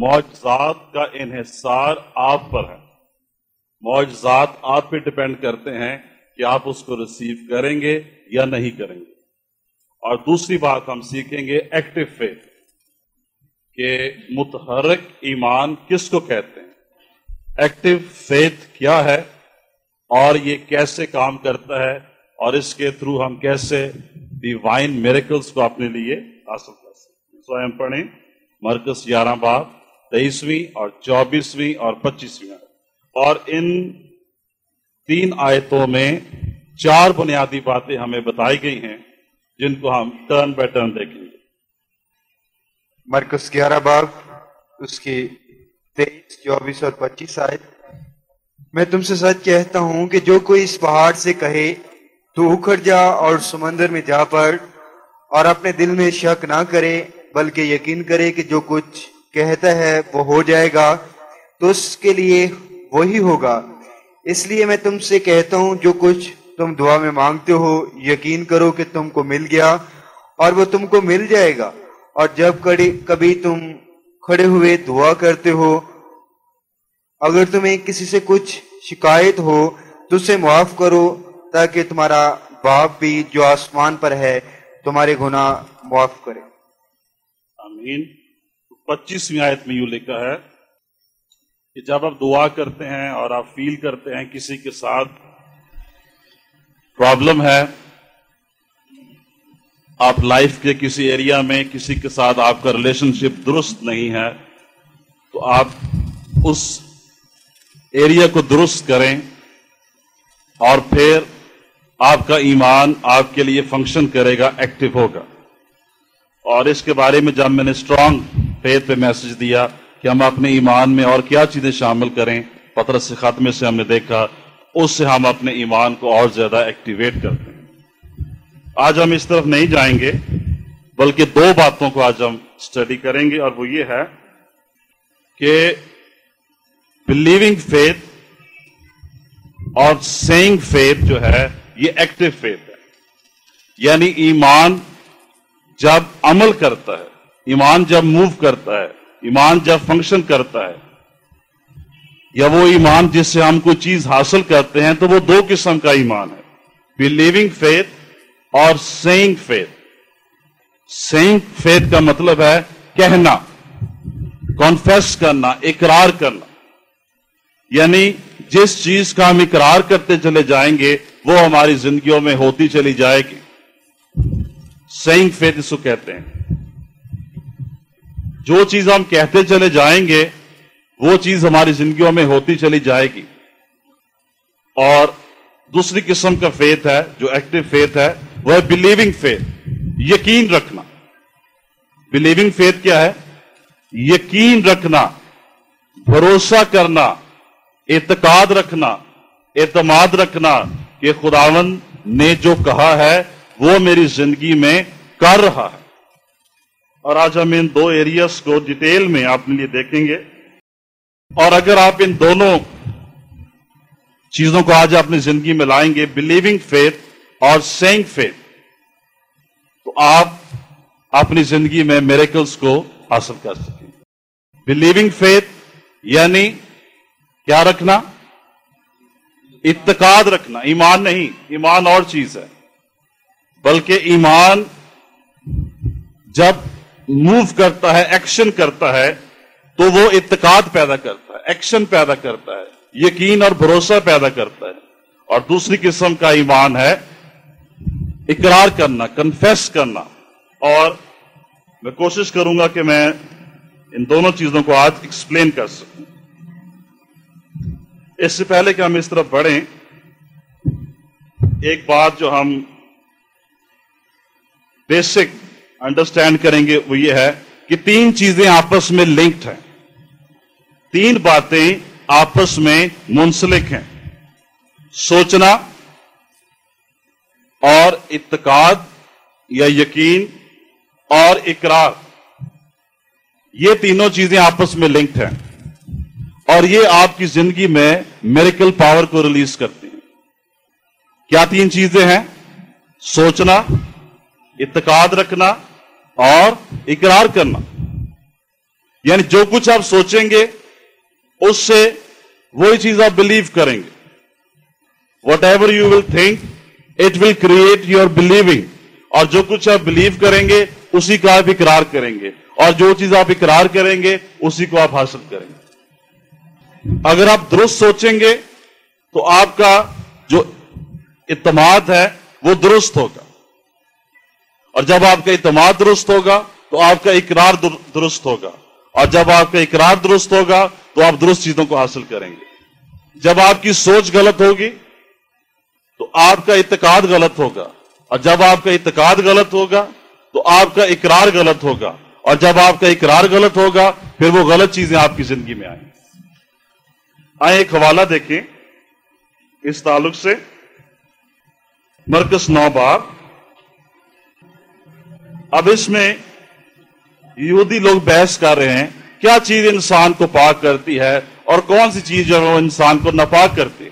معجزات کا انحصار آپ پر ہے۔ معجزات آپ پہ ڈپینڈ کرتے ہیں کہ آپ اس کو ریسیو کریں گے یا نہیں کریں گے۔ اور دوسری بات ہم سیکھیں گے ایکٹیو فیتھ کہ متحرک ایمان کس کو کہتے ہیں؟ ایکٹیو فیتھ کیا ہے اور یہ کیسے کام کرتا ہے اور اس کے تھرو ہم کیسے ڈیوائن میریکلز کو اپنے لیے حاصل کر سکتے سو ہم پڑھیں مرکز گیارہ بار تیئیسویں اور چوبیسویں اور پچیسویں۔ اور ان تین آیتوں میں چار بنیادی باتیں ہمیں بتائی گئی ہیں، جن کو ہم ٹرن بائی ٹرن دیکھیں گے۔ مرکز گیارہ باغ اس کی تیئیس، چوبیس اور پچیس آئے میں تم سے سچ کہتا ہوں کہ جو کوئی اس پہاڑ سے کہے، تو اکھڑ جا اور سمندر میں جا پڑ، اور اپنے دل میں شک نہ کرے، بلکہ یقین کرے کہ جو کچھ کہتا ہے وہ ہو جائے گا، تو اس کے لیے وہی ہوگا۔ اس لیے میں تم سے کہتا ہوں، جو کچھ تم دعا میں مانگتے ہو، یقین کرو کہ تم کو مل گیا اور وہ تم کو مل جائے گا۔ اور جب کبھی تم کھڑے ہوئے دعا کرتے ہو، اگر تمہیں کسی سے کچھ شکایت ہو، تو اسے معاف کرو تاکہ تمہارا باپ بھی جو آسمان پر ہے، تمہارے گناہ معاف کرے۔ آمین۔ پچیسویں آیت میں یوں لکھا ہے کہ جب آپ دعا کرتے ہیں اور آپ فیل کرتے ہیں کسی کے ساتھ پرابلم ہے، آپ لائف کے کسی ایریا میں کسی کے ساتھ آپ کا ریلیشن شپ درست نہیں ہے، تو آپ اس ایریا کو درست کریں اور پھر آپ کا ایمان آپ کے لیے فنکشن کرے گا ایکٹیو ہوگا۔ اور اس کے بارے میں جب میں نے اسٹرانگ فیت پہ میسج دیا کہ ہم اپنے ایمان میں اور کیا چیزیں شامل کریں پتر سے خاتمے سے ہم نے دیکھا، اس سے ہم اپنے ایمان کو اور زیادہ ایکٹیویٹ کرتے ہیں۔ آج ہم اس طرف نہیں جائیں گے، بلکہ دو باتوں کو آج ہم اسٹڈی کریں گے اور وہ یہ ہے کہ بلیونگ فیتھ اور سینگ فیتھ جو ہے، یہ ایکٹیو فیتھ ہے۔ یعنی ایمان جب عمل کرتا ہے، ایمان جب موو کرتا ہے، ایمان جب فنکشن کرتا ہے، یا وہ ایمان جس سے ہم کوئی چیز حاصل کرتے ہیں، تو وہ دو قسم کا ایمان ہے۔ بلیونگ فیتھ اور سینگ فیتھ سینگ فیتھ کا مطلب ہے کہنا کانفیس کرنا، اقرار کرنا۔ یعنی جس چیز کا ہم اقرار کرتے چلے جائیں گے، وہ ہماری زندگیوں میں ہوتی چلی جائے گی۔ سینگ فیتھ اس کو کہتے ہیں۔ جو چیز ہم کہتے چلے جائیں گے، وہ چیز ہماری زندگیوں میں ہوتی چلی جائے گی۔ اور دوسری قسم کا فیتھ ہے، جو ایکٹیو فیتھ ہے، وہ ہے بلیونگ فیتھ یقین رکھنا۔ بلیونگ فیتھ کیا ہے؟ یقین رکھنا، بھروسہ کرنا، اعتقاد رکھنا، اعتماد رکھنا کہ خداون نے جو کہا ہے وہ میری زندگی میں کر رہا ہے۔ اور آج ہم ان دو ایریاز کو ڈیٹیل میں آپ لیے دیکھیں گے۔ اور اگر آپ ان دونوں چیزوں کو آج اپنی زندگی میں لائیں گے بلیونگ فیتھ اور سینگ فیتھ تو آپ اپنی زندگی میں میریکلز کو حاصل کر سکیں۔ بلیونگ فیتھ یعنی کیا رکھنا؟ اتقاد رکھنا۔ ایمان نہیں، ایمان اور چیز ہے۔ بلکہ ایمان جب موو کرتا ہے، ایکشن کرتا ہے، تو وہ اتقاد پیدا کرتا ہے، ایکشن پیدا کرتا ہے، یقین اور بھروسہ پیدا کرتا ہے۔ اور دوسری قسم کا ایمان ہے، اقرار کرنا کنفیس کرنا۔ اور میں کوشش کروں گا کہ میں ان دونوں چیزوں کو آج ایکسپلین کر سکوں۔ اس سے پہلے کہ ہم اس طرف بڑھیں، ایک بات جو ہم بیسک انڈرسٹینڈ کریں گے وہ یہ ہے کہ تین چیزیں آپس میں لنکڈ ہیں۔ تین باتیں آپس میں منسلک ہیں۔ سوچنا اور اتقاد یا یقین اور اقرار۔ یہ تینوں چیزیں آپس میں لنکڈ ہیں۔ اور یہ آپ کی زندگی میں میریکل پاور کو ریلیز کرتی ہیں۔ کیا تین چیزیں ہیں؟ سوچنا اتقاد رکھنا اور اقرار کرنا۔ یعنی جو کچھ آپ سوچیں گے، اس سے وہی چیز آپ بلیو کریں گے۔ Whatever you will think it will create your believing اور جو کچھ آپ بلیو کریں گے، اسی کا آپ اقرار کریں گے۔ اور جو چیز آپ اقرار کریں گے، اسی کو آپ حاصل کریں گے۔ اگر آپ درست سوچیں گے، تو آپ کا جو اعتماد ہے، وہ درست ہوگا۔ اور جب آپ کا اعتماد درست ہوگا تو آپ کا اقرار درست ہوگا اور جب آپ کا اقرار درست ہوگا تو آپ درست چیزوں کو حاصل کریں گے جب آپ کی سوچ غلط ہوگی تو آپ کا اعتقاد غلط ہوگا اور جب آپ کا اعتقاد غلط ہوگا تو آپ کا اقرار غلط ہوگا اور جب آپ کا اقرار غلط ہوگا پھر وہ غلط چیزیں آپ کی زندگی میں آئیں آئیں، ایک حوالہ دیکھیں۔ اس تعلق سے مرکز نو باب۔ اب اس میں یہودی لوگ بحث کر رہے ہیں، کیا چیز انسان کو پاک کرتی ہے اور کون سی چیز جو ہے وہ انسان کو ناپاک کرتی ہے؟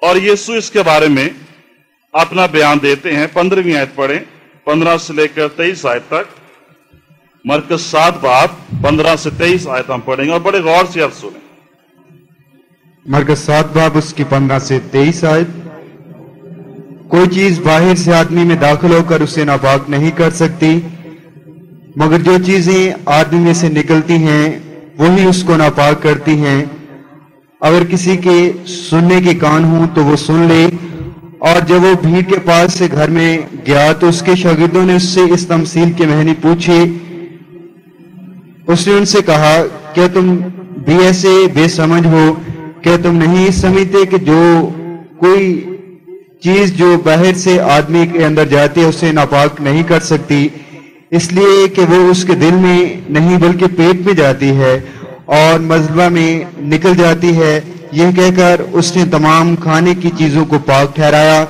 اور یسو اس کے بارے میں اپنا بیان دیتے ہیں۔ پندرہویں آیت پڑھیں۔ پندرہ سے لے کر تیئیس آیت تک۔ مرکز سات باپ پندرہ سے تیئیس آیت ہم پڑھیں گے اور بڑے غور سے آپ سنیں۔ مرکز سات باپ اس کی پندرہ سے تیئیس آیت۔ کوئی چیز باہر سے آدمی میں داخل ہو کر اسے ناپاک نہیں کر سکتی، مگر جو چیزیں آدمی میں سے نکلتی ہیں، وہی اس کو ناپاک کرتی ہیں۔ اگر کسی کے سننے کے کان ہوں تو وہ سن لے، اور جب وہ بھیڑ کے پاس سے گھر میں گیا تو اس کے شاگردوں نے اس سے اس تمثیل کے مہنی پوچھے۔ اس نے ان سے کہا، کیا تم بھی ایسے بے سمجھ ہو؟ کیا تم نہیں سمجھتے کہ جو کوئی چیز جو باہر سے آدمی کے اندر جاتی ہے اسے ناپاک نہیں کر سکتی۔ اس لیے کہ وہ اس کے دل میں نہیں، بلکہ پیٹ میں جاتی ہے اور مذبہ میں نکل جاتی ہے۔ یہ کہہ کر اس نے تمام کھانے کی چیزوں کو پاک ٹھہرایا۔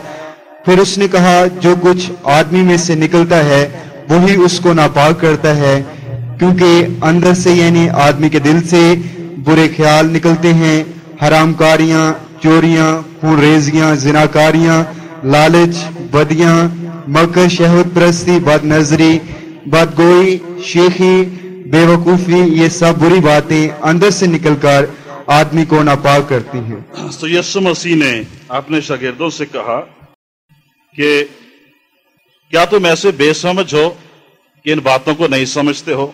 پھر اس نے کہا، جو کچھ آدمی میں سے نکلتا ہے، وہی اس کو ناپاک کرتا ہے۔ کیونکہ اندر سے یعنی آدمی کے دل سے، برے خیال نکلتے ہیں، حرام کاریاں چوریاں خون ریزیاں زناکاریاں، لالچ، بدیاں مکر شہوت پرستی بد نظری بد گوئی شیخی بے وقوفی یہ سب بری باتیں اندر سے نکل کر آدمی کو ناپاک کرتی ہیں۔ تو یسو مسیح نے اپنے شاگردوں سے کہا کہ کیا تم ایسے بے سمجھ ہو کہ ان باتوں کو نہیں سمجھتے ہو؟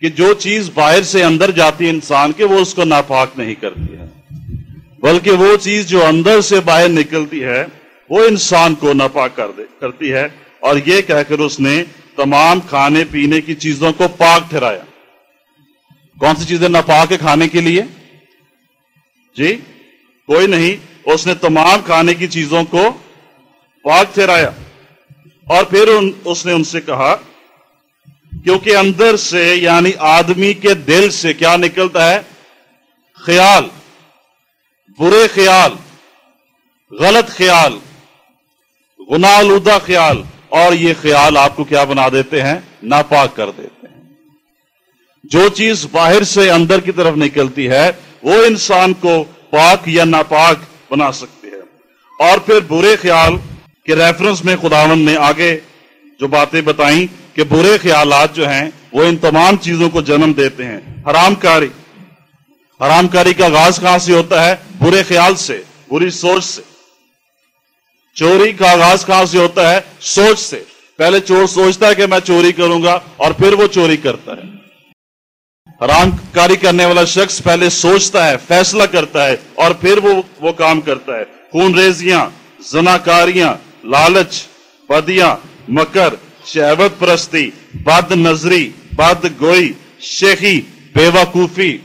کہ جو چیز باہر سے اندر جاتی ہے انسان کے، وہ اس کو ناپاک نہیں کرتی ہے۔ بلکہ وہ چیز جو اندر سے باہر نکلتی ہے وہ انسان کو ناپاک کر دے کرتی ہے۔ اور یہ کہہ کر اس نے تمام کھانے پینے کی چیزوں کو پاک ٹھہرایا۔ کون سی چیزیں ناپاک ہے کھانے کے لیے؟ جی کوئی نہیں۔ اس نے تمام کھانے کی چیزوں کو پاک ٹھہرایا۔ اور پھر ان, اس نے ان سے کہا کیونکہ اندر سے یعنی آدمی کے دل سے کیا نکلتا ہے؟ خیال۔ برے خیال، غلط خیال گنا آلودہ خیال، اور یہ خیال آپ کو کیا بنا دیتے ہیں؟ ناپاک کر دیتے ہیں۔ جو چیز باہر سے اندر کی طرف نکلتی ہے، وہ انسان کو پاک یا ناپاک بنا سکتی ہے۔ اور پھر برے خیال کے ریفرنس میں خداون نے آگے جو باتیں بتائیں کہ برے خیالات جو ہیں، وہ ان تمام چیزوں کو جنم دیتے ہیں۔ حرام کاری۔ حرام کاری کا آغاز کہاں سے ہوتا ہے؟ برے خیال سے، بری سوچ سے۔ چوری کا آغاز کہاں سے ہوتا ہے؟ سوچ سے۔ پہلے چور سوچتا ہے کہ میں چوری کروں گا اور پھر وہ چوری کرتا ہے۔ حرام کاری کرنے والا شخص پہلے سوچتا ہے، فیصلہ کرتا ہے اور پھر وہ وہ کام کرتا ہے۔ خون ریزیاں زنا کاریاں لالچ، بدیاں، مکر، شہوت پرستی، بد نظری، بد گوئی، شیخی، بے وقوفی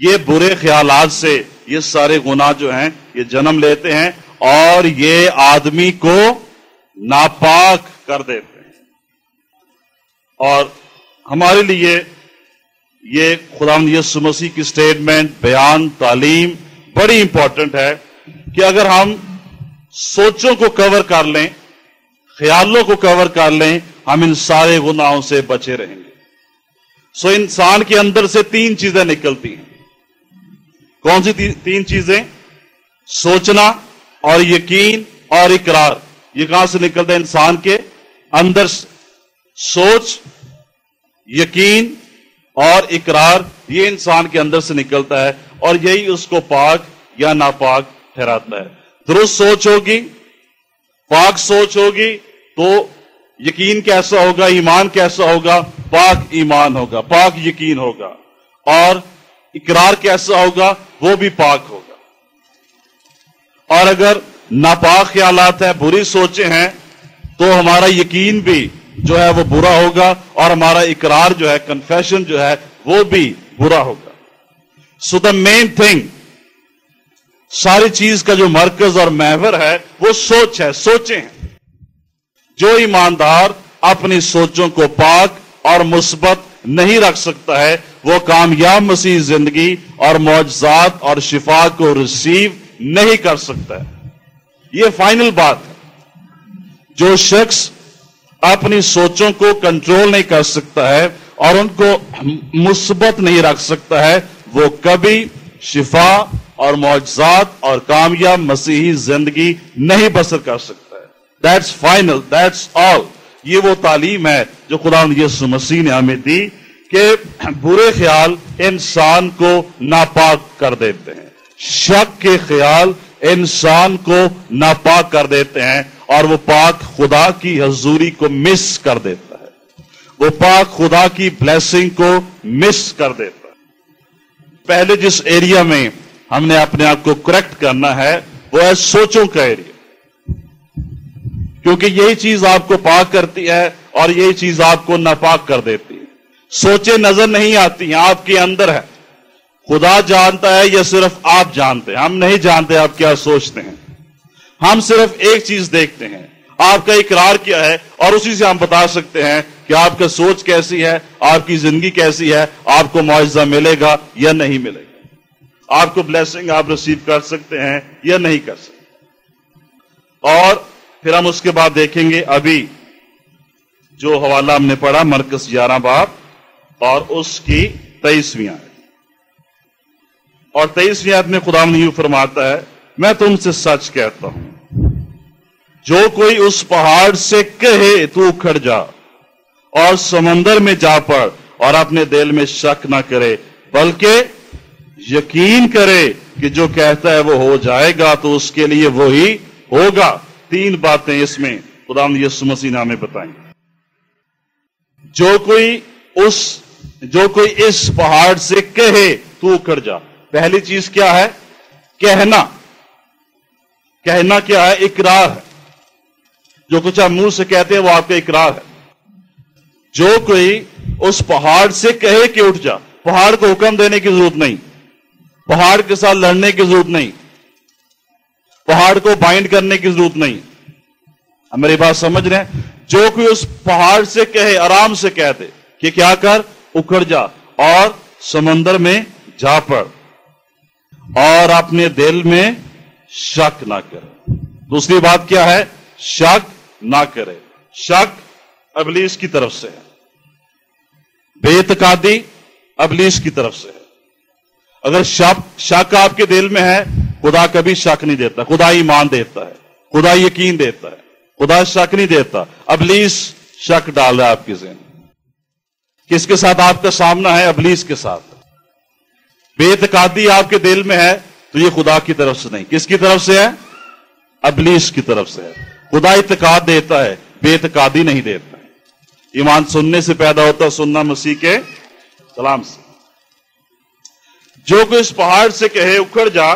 یہ برے خیالات سے یہ سارے گناہ جو ہیں یہ جنم لیتے ہیں اور یہ آدمی کو ناپاک کر دیتے ہیں۔ اور ہمارے لیے یہ خدا یس مسیح کی اسٹیٹمنٹ بیان، تعلیم بڑی امپورٹنٹ ہے کہ اگر ہم سوچوں کو کور کر لیں، خیالوں کو کور کر لیں، ہم ان سارے گناہوں سے بچے رہیں گے۔ سو انسان کے اندر سے تین چیزیں نکلتی ہیں۔ کون سی تین چیزیں؟ سوچنا اور یقین اور اقرار۔ یہ کہاں سے نکلتا ہے انسان کے اندر سوچ، یقین اور اقرار، یہ انسان کے اندر سے نکلتا ہے اور یہی اس کو پاک یا ناپاک ٹھہراتا ہے۔ درست سوچ ہوگی، پاک سوچ ہوگی تو یقین کیسا ہوگا؟ ایمان کیسا ہوگا؟ پاک ایمان ہوگا، پاک یقین ہوگا۔ اور اقرار کیسا ہوگا وہ بھی پاک ہوگا۔ اور اگر ناپاک خیالات ہیں، بری سوچیں ہیں، تو ہمارا یقین بھی جو ہے وہ برا ہوگا اور ہمارا اقرار جو ہے کنفیشن جو ہے، وہ بھی برا ہوگا۔ سو دا مین تھنگ ساری چیز کا جو مرکز اور محور ہے، وہ سوچ ہے، سوچیں۔ ہیں جو ایماندار اپنی سوچوں کو پاک اور مثبت نہیں رکھ سکتا ہے، وہ کامیاب مسیح زندگی اور معجزات اور شفا کو ریسیو نہیں کر سکتا ہے۔ یہ فائنل بات ہے۔ جو شخص اپنی سوچوں کو کنٹرول نہیں کر سکتا ہے اور ان کو مثبت نہیں رکھ سکتا ہے، وہ کبھی شفا اور معجزات اور کامیاب مسیحی زندگی نہیں بسر کر سکتا ہے۔ دیٹس فائنل دیٹس آل یہ وہ تعلیم ہے جو خدا یسو مسیح نے ہمیں دی۔ کہ برے خیال انسان کو ناپاک کر دیتے ہیں۔ شک کے خیال انسان کو ناپاک کر دیتے ہیں اور وہ پاک خدا کی حضوری کو مس کر دیتا ہے۔ وہ پاک خدا کی بلیسنگ کو مس کر دیتا ہے۔ پہلے جس ایریا میں ہم نے اپنے آپ کو کریکٹ کرنا ہے، وہ ہے سوچوں کا ایریا کیونکہ یہی چیز آپ کو پاک کرتی ہے اور یہی چیز آپ کو ناپاک کر دیتی ہے سوچیں نظر نہیں آتی ہیں، آپ کے اندر ہے۔ خدا جانتا ہے یا صرف آپ جانتے ہیں؟ ہم نہیں جانتے آپ کیا سوچتے ہیں۔ ہم صرف ایک چیز دیکھتے ہیں۔ آپ کا اقرار کیا ہے اور اسی سے ہم بتا سکتے ہیں کہ آپ کا سوچ کیسی ہے، آپ کی زندگی کیسی ہے، آپ کو معاوضہ ملے گا یا نہیں ملے گا۔ آپ کو بلیسنگ آپ ریسیو کر سکتے ہیں یا نہیں کر سکتے۔ اور پھر ہم اس کے بعد دیکھیں گے ابھی جو حوالہ ہم نے پڑھا مرکز گیارہ باپ اور اس کی تیئیسویں اور تیئیسویں میں خدا یوں فرماتا ہے، میں تم سے سچ کہتا ہوں، جو کوئی اس پہاڑ سے کہے تو اکھڑ جا، اور سمندر میں جا پڑ، اور اپنے دل میں شک نہ کرے، بلکہ یقین کرے کہ جو کہتا ہے وہ ہو جائے گا، تو اس کے لیے وہی ہوگا۔ تین باتیں اس میں خدا یسو مسیح نے ہمیں بتائیں۔ جو کوئی اس جو کوئی اس پہاڑ سے کہے تو اکھڑ جا۔ پہلی چیز کیا ہے؟ کہنا۔ کہنا کیا ہے؟ اقرار ہے۔ جو کچھ آپ منہ سے کہتے ہیں وہ آپ کا اقرار ہے۔ جو کوئی اس پہاڑ سے کہے کہ اٹھ جا۔ پہاڑ کو حکم دینے کی ضرورت نہیں۔ پہاڑ کے ساتھ لڑنے کی ضرورت نہیں۔ پہاڑ کو بائنڈ کرنے کی ضرورت نہیں۔ میری بات سمجھ رہے ہیں؟ جو کوئی اس پہاڑ سے کہے، آرام سے کہہ دے کہ کیا کر؟ اکھڑ جا اور سمندر میں جا پڑ اور اپنے دل میں شک نہ کرے۔ دوسری بات کیا ہے؟ شک نہ کرے۔ شک ابلیس کی طرف سے ہے۔ بے اعتقادی ابلیس کی طرف سے ہے۔ اگر شک شک آپ کے دل میں ہے، خدا کبھی شک نہیں دیتا۔ خدا ایمان دیتا ہے۔ خدا یقین دیتا ہے۔ خدا شک نہیں دیتا۔ ابلیس شک ڈال رہا ہے آپ کی ذہن کس کے ساتھ آپ کا سامنا ہے؟ ابلیس کے ساتھ۔ بے اعتقادی آپ کے دل میں ہے تو یہ خدا کی طرف سے نہیں۔ کس کی طرف سے ہے؟ ابلیس کی طرف سے ہے۔ خدا اعتقاد دیتا ہے، بے اعتقادی نہیں دیتا ایمان سننے سے پیدا ہوتا سننا مسیح کے کلام سے۔ جو کہ اس پہاڑ سے کہے، اکھڑ جا،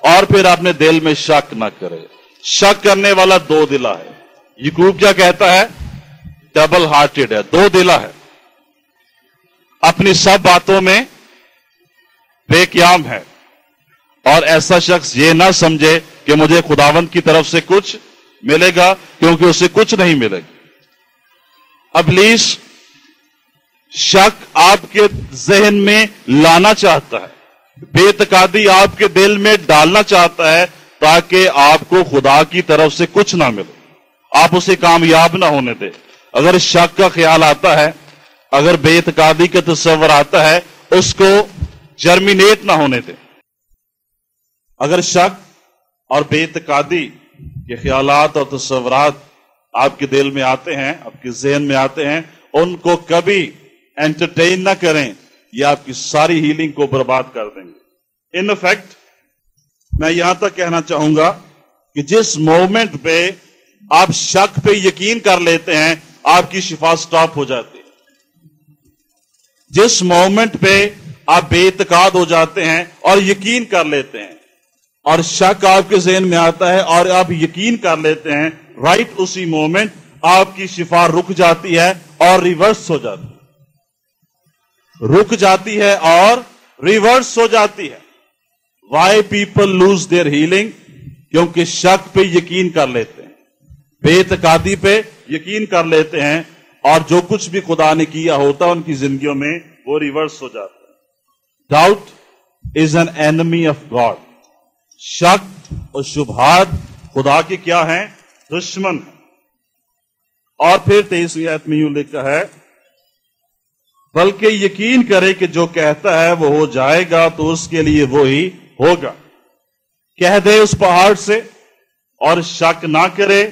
اور پھر اپنے دل میں شک نہ کرے۔ شک کرنے والا دو دلا ہے۔ یقوب کیا کہتا ہے؟ ڈبل ہارٹیڈ ہے، دو دلا ہے۔ اپنی سب باتوں میں بے قیام ہے۔ اور ایسا شخص یہ نہ سمجھے کہ مجھے خداون کی طرف سے کچھ ملے گا کیونکہ اسے کچھ نہیں ملے گا۔ ابلیس شک آپ کے ذہن میں لانا چاہتا ہے۔ بے اعتقادی آپ کے دل میں ڈالنا چاہتا ہے تاکہ آپ کو خدا کی طرف سے کچھ نہ ملے۔ آپ اسے کامیاب نہ ہونے دے اگر شک کا خیال آتا ہے اگر بے اعتقادی کا تصور آتا ہے، اس کو جرمینیٹ نہ ہونے دے اگر شک اور بے اعتقادی کے خیالات اور تصورات آپ کے دل میں آتے ہیں، آپ کے ذہن میں آتے ہیں، ان کو کبھی انٹرٹین نہ کریں، یہ آپ کی ساری ہیلنگ کو برباد کر دیں گے۔ ان افیکٹ میں یہاں تک کہنا چاہوں گا کہ جس مومنٹ پہ آپ شک پہ یقین کر لیتے ہیں، آپ کی شفا سٹاپ ہو جاتی۔ جس مومنٹ پہ آپ بے اعتقاد ہو جاتے ہیں اور یقین کر لیتے ہیں، اور شک آپ کے ذہن میں آتا ہے اور آپ یقین کر لیتے ہیں رائٹ اسی مومنٹ آپ کی شفا رک جاتی ہے اور ریورس ہو جاتی ہے۔ رک جاتی ہے اور ریورس ہو جاتی ہے۔ Why people lose their healing کیونکہ شک پہ یقین کر لیتے ہیں۔ بے اعتقادی پہ یقین کر لیتے ہیں اور جو کچھ بھی خدا نے کیا ہوتا ہے ان کی زندگیوں میں وہ ریورس ہو جاتا ہے۔ Doubt is an enemy of God شک اور شبہات خدا کے کیا ہیں؟ دشمن ہیں۔ اور پھر تیسری آیت میں یوں لکھا ہے، بلکہ یقین کرے کہ جو کہتا ہے وہ ہو جائے گا تو اس کے لیے وہی ہوگا۔ کہہ دے اس پہاڑ سے اور شک نہ کرے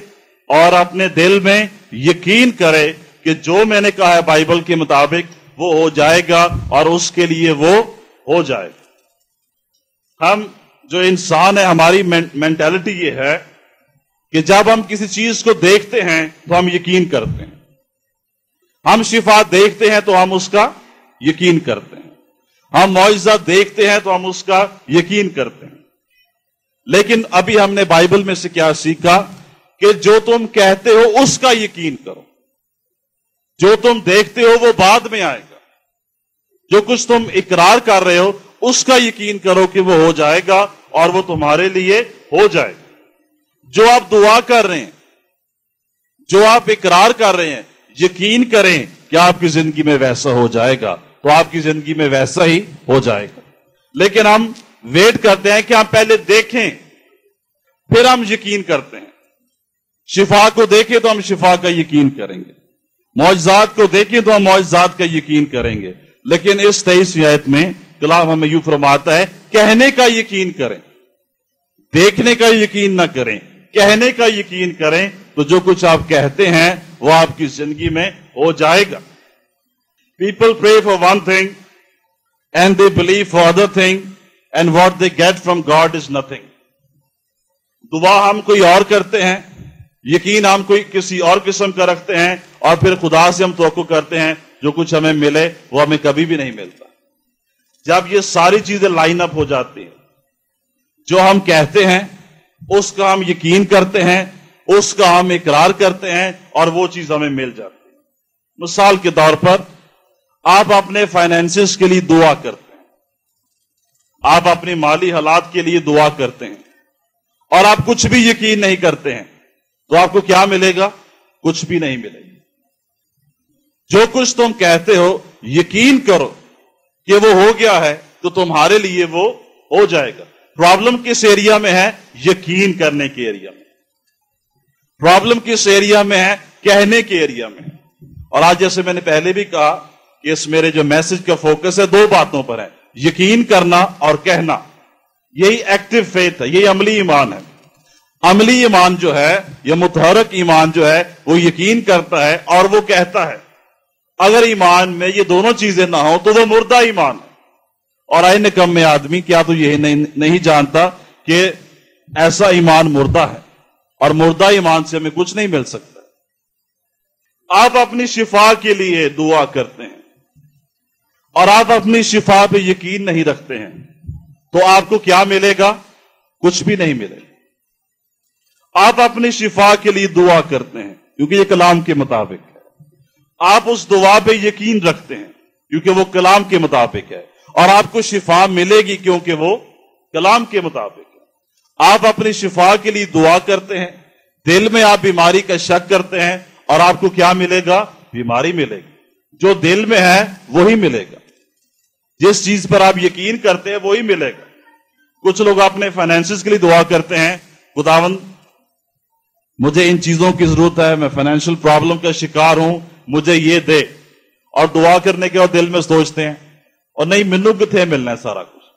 اور اپنے دل میں یقین کرے کہ جو میں نے کہا ہے بائبل کے مطابق وہ ہو جائے گا اور اس کے لیے وہ ہو جائے گا۔ ہم جو انسان ہے ہماری مینٹلٹی یہ ہے کہ جب ہم کسی چیز کو دیکھتے ہیں تو ہم یقین کرتے ہیں۔ ہم شفا دیکھتے ہیں تو ہم اس کا یقین کرتے ہیں۔ ہم معاوضہ دیکھتے ہیں تو ہم اس کا یقین کرتے ہیں۔ لیکن ابھی ہم نے بائبل میں سے کیا سیکھا کہ جو تم کہتے ہو اس کا یقین کرو۔ جو تم دیکھتے ہو وہ بعد میں آئے گا۔ جو کچھ تم اقرار کر رہے ہو، اس کا یقین کرو کہ وہ ہو جائے گا اور وہ تمہارے لیے ہو جائے گا۔ جو آپ دعا کر رہے ہیں، جو آپ اقرار کر رہے ہیں، یقین کریں کہ آپ کی زندگی میں ویسا ہو جائے گا۔ تو آپ کی زندگی میں ویسا ہی ہو جائے گا۔ لیکن ہم ویٹ کرتے ہیں کہ ہم پہلے دیکھیں، پھر ہم یقین کرتے ہیں۔ شفا کو دیکھیں تو ہم شفا کا یقین کریں گے۔ معجزات کو دیکھیں تو ہم معجزات کا یقین کریں گے۔ لیکن اس تیئیس آیت میں کلام ہمیں یوں فرماتا ہے، کہنے کا یقین کریں۔ دیکھنے کا یقین نہ کریں۔ کہنے کا یقین کریں تو جو کچھ آپ کہتے ہیں، وہ آپ کی زندگی میں ہو جائے گا۔ People pray for one thing and they believe for other thing and what they get from God is nothing دعا ہم کوئی اور کرتے ہیں یقین ہم کوئی کسی اور قسم کا رکھتے ہیں اور پھر خدا سے ہم توقع کرتے ہیں جو کچھ ہمیں ملے وہ ہمیں کبھی بھی نہیں ملتا۔ جب یہ ساری چیزیں لائن اپ ہو جاتی ہیں، جو ہم کہتے ہیں، اس کا ہم یقین کرتے ہیں، اس کا ہم اقرار کرتے ہیں اور وہ چیز ہمیں مل جاتی ہے۔ مثال کے طور پر، آپ اپنے فائنینس کے لیے دعا کرتے ہیں۔ آپ اپنی مالی حالات کے لیے دعا کرتے ہیں اور آپ کچھ بھی یقین نہیں کرتے ہیں۔ تو آپ کو کیا ملے گا؟ کچھ بھی نہیں ملے گا۔ جو کچھ تم کہتے ہو، یقین کرو کہ وہ ہو گیا ہے، تو تمہارے لیے وہ ہو جائے گا۔ پرابلم کس ایریا میں ہے؟ یقین کرنے کے ایریا میں۔ پرابلم کس ایریا میں ہے؟ کہنے کے ایریا میں۔ اور آج جیسے میں نے پہلے بھی کہا کہ اس میرے جو میسج کا فوکس ہے، دو باتوں پر ہے۔ یقین کرنا اور کہنا۔ یہی ایکٹیو فیتھ ہے، یہی عملی ایمان ہے۔ عملی ایمان جو ہے یا متحرک ایمان جو ہے، وہ یقین کرتا ہے اور وہ کہتا ہے، اگر ایمان میں یہ دونوں چیزیں نہ ہوں تو وہ مردہ ایمان ہے۔ اور آئے نکم میں آدمی کیا تو یہ نہیں جانتا کہ ایسا ایمان مردہ ہے۔ اور مردہ ایمان سے ہمیں کچھ نہیں مل سکتا۔ آپ اپنی شفا کے لیے دعا کرتے ہیں۔ اور آپ اپنی شفا پہ یقین نہیں رکھتے ہیں۔ تو آپ کو کیا ملے گا؟ کچھ بھی نہیں ملے گا۔ آپ اپنی شفا کے لیے دعا کرتے ہیں، کیونکہ یہ کلام کے مطابق ہے۔ آپ اس دعا پہ یقین رکھتے ہیں، کیونکہ وہ کلام کے مطابق ہے۔ اور آپ کو شفا ملے گی کیونکہ وہ کلام کے مطابق ہے۔ آپ اپنی شفا کے لیے دعا کرتے ہیں، دل میں آپ بیماری کا شک کرتے ہیں اور آپ کو کیا ملے گا؟ بیماری ملے گی۔ جو دل میں ہے، وہی ملے گا۔ جس چیز پر آپ یقین کرتے ہیں، وہی ملے گا۔ کچھ لوگ اپنے فائنینس کے لیے دعا کرتے ہیں خداون مجھے ان چیزوں کی ضرورت ہے، میں فائنینشیل پرابلم کا شکار ہوں، مجھے یہ دے۔ اور دعا کرنے کے بعد دل میں سوچتے ہیں، اور نہیں منو کتنے ملنا ہے سارا کچھ؟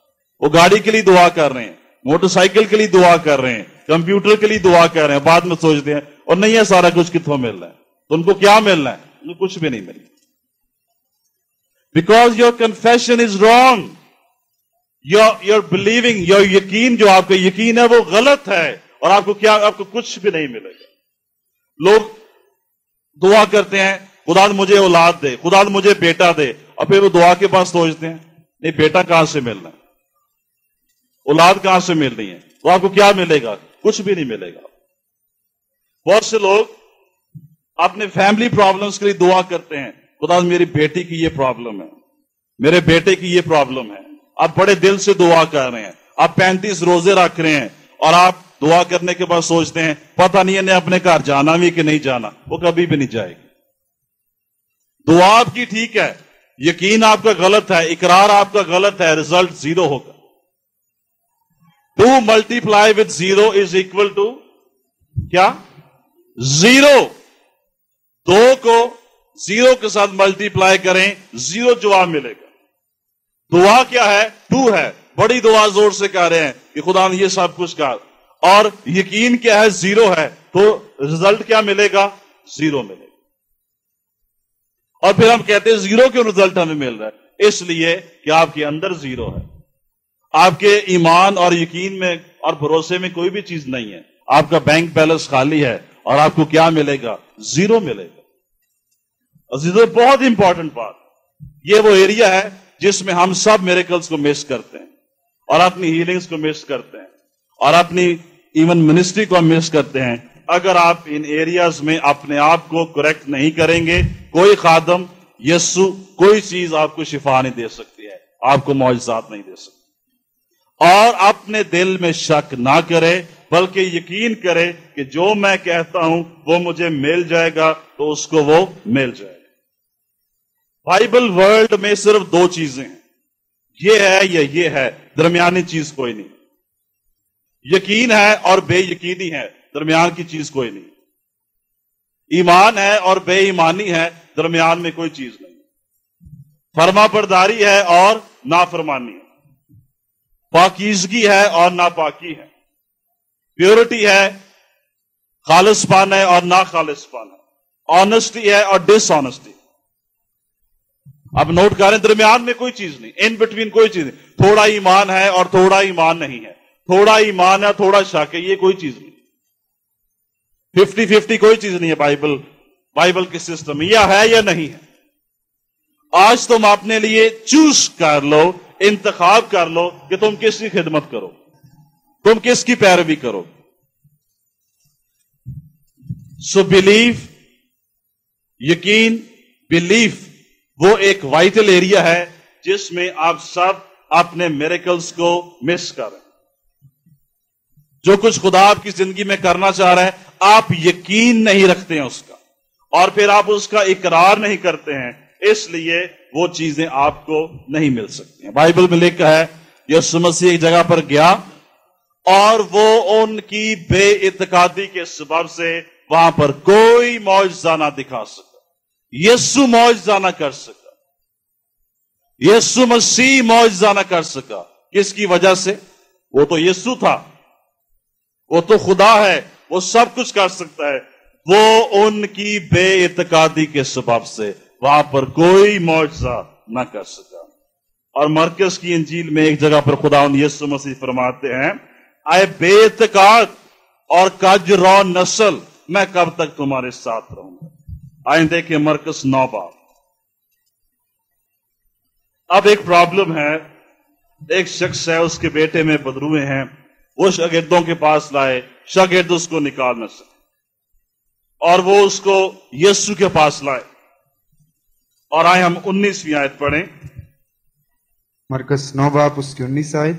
وہ گاڑی کے لیے دعا کر رہے ہیں، موٹر سائیکل کے لیے دعا کر رہے ہیں، کمپیوٹر کے لیے دعا کر رہے ہیں، بعد میں سوچتے ہیں، اور نہیں ہے سارا کچھ کتوں مل رہا ہے۔ تو ان کو کیا ملنا ہے؟ ان کو کچھ بھی نہیں ملنا because your confession is wrong your your believing your یقین جو آپ کا یقین ہے، وہ غلط ہے۔ اور آپ کو کیا آپ کو کچھ بھی نہیں ملے گا۔ لوگ دعا کرتے ہیں، خدا مجھے اولاد دے، خدا مجھے بیٹا دے، اور پھر وہ دعا کے پاس سوچتے ہیں، نہیں، بیٹا کہاں سے ملنا ہے؟ اولاد کہاں سے مل رہی ہے؟ تو آپ کو کیا ملے گا؟ کچھ بھی نہیں ملے گا۔ بہت سے لوگ اپنے فیملی پرابلمس کے لیے دعا کرتے ہیں، خدا میری بیٹی کی یہ پرابلم ہے، میرے بیٹے کی یہ پرابلم ہے۔ آپ بڑے دل سے دعا کر رہے ہیں، آپ پینتیس روزے رکھ رہے ہیں، اور آپ دعا کرنے کے بعد سوچتے ہیں، پتہ نہیں انہیں اپنے گھر جانا بھی کہ نہیں جانا، وہ کبھی بھی نہیں جائے گی۔ دعا آپ کی ٹھیک ہے، یقین آپ کا غلط ہے، اقرار آپ کا غلط ہے ریزلٹ زیرو ہوگا۔ To multiply with zero is equal to کیا؟ زیرو دو کو زیرو کے ساتھ ملٹی پلائی کریں زیرو جواب ملے گا۔ دعا کیا ہے؟ ٹو ہے۔ بڑی دعا زور سے کہہ رہے ہیں کہ خدا نے یہ سب کچھ کہا۔ اور یقین کیا ہے زیرو ہے تو رزلٹ کیا ملے گا؟ زیرو ملے گا۔ اور پھر ہم کہتے ہیں زیرو کیوں رزلٹ ہمیں مل رہا ہے؟ اس لیے کہ آپ کے اندر زیرو ہے۔ آپ کے ایمان اور یقین میں اور بھروسے میں کوئی بھی چیز نہیں ہے۔ آپ کا بینک بیلنس خالی ہے اور آپ کو کیا ملے گا؟ زیرو ملے گا۔ زیرو بہت امپورٹنٹ بات۔ یہ وہ ایریا ہے جس میں ہم سب میریکلز کو مس کرتے ہیں اور اپنی ہیلنگز کو مس کرتے ہیں اور اپنی ایون منسٹری کو ہم مس کرتے ہیں۔ اگر آپ ان ایریاز میں اپنے آپ کو کریکٹ نہیں کریں گے، کوئی خادم، یسو، کوئی چیز آپ کو شفا نہیں دے سکتی ہے۔ آپ کو معجزات نہیں دے سکتی۔ اور اپنے دل میں شک نہ کرے، بلکہ یقین کرے کہ جو میں کہتا ہوں وہ مجھے مل جائے گا، تو اس کو وہ مل جائے۔ گا بائبل ورلڈ میں صرف دو چیزیں ہیں۔ یہ ہے یا یہ ہے، درمیانی چیز کوئی نہیں۔ یقین ہے اور بے یقینی ہے، درمیان کی چیز کوئی نہیں۔ ایمان ہے اور بے ایمانی ہے، درمیان میں کوئی چیز نہیں۔ فرما برداری ہے اور نافرمانی ہے۔ پاکیزگی ہے اور ناپاکی ہے۔ پیورٹی ہے خالص پان ہے اور نا خالص پان ہے۔ آنےسٹی ہے اور ڈس آنےسٹی اب نوٹ کریں، درمیان میں کوئی چیز نہیں ان بٹوین کوئی چیز نہیں۔ تھوڑا ایمان ہے اور تھوڑا ایمان نہیں ہے۔ تھوڑا ایمان ہے، تھوڑا شک ہے، یہ کوئی چیز نہیں۔ ففٹی ففٹی کوئی چیز نہیں ہے بائبل۔ بائبل کے سسٹم یا ہے یا نہیں ہے۔ آج تم اپنے لیے چوز کر لو، انتخاب کر لو کہ تم کس کی خدمت کرو۔ تم کس کی پیروی کرو۔ سو بلیف یقین بلیف وہ ایک وائٹل ایریا ہے جس میں آپ سب اپنے میریکلز کو مس کریں۔ جو کچھ خدا آپ کی زندگی میں کرنا چاہ رہے ہیں آپ یقین نہیں رکھتے ہیں اس کا۔ اور پھر آپ اس کا اقرار نہیں کرتے ہیں، اس لیے وہ چیزیں آپ کو نہیں مل سکتی ہیں۔ بائبل میں لکھا ہے یسو مسیح ایک جگہ پر گیا اور وہ ان کی بے اعتقادی کے سبب سے وہاں پر کوئی معجزہ نہ دکھا سکا۔ یسو معجزہ نہ کر سکا۔ یسو مسیح معجزہ نہ کر سکا۔ کس کی وجہ سے؟ وہ تو یسو تھا۔ وہ تو خدا ہے، وہ سب کچھ کر سکتا ہے۔ وہ ان کی بے اعتقادی کے سبب سے وہاں پر کوئی معجزہ نہ کر سکا۔ اور مرکز کی انجیل میں ایک جگہ پر خدا ان یسو مسیح فرماتے ہیں آئے بے اعتقاد اور کج رو نسل، میں کب تک تمہارے ساتھ رہوں گا؟ آئیں دیکھیں مرکز نو بار اب ایک پرابلم ہے، ایک شخص ہے، اس کے بیٹے میں بدروئے ہیں۔ وہ شاگردوں کے پاس لائے شاگرد اس کو نکال نہ سکے۔ اور وہ اس کو یسو کے پاس لائے۔ اور آئے ہم انیسویں آیت پڑھیں۔ مرکز نو باپ اس کی انیس آیت۔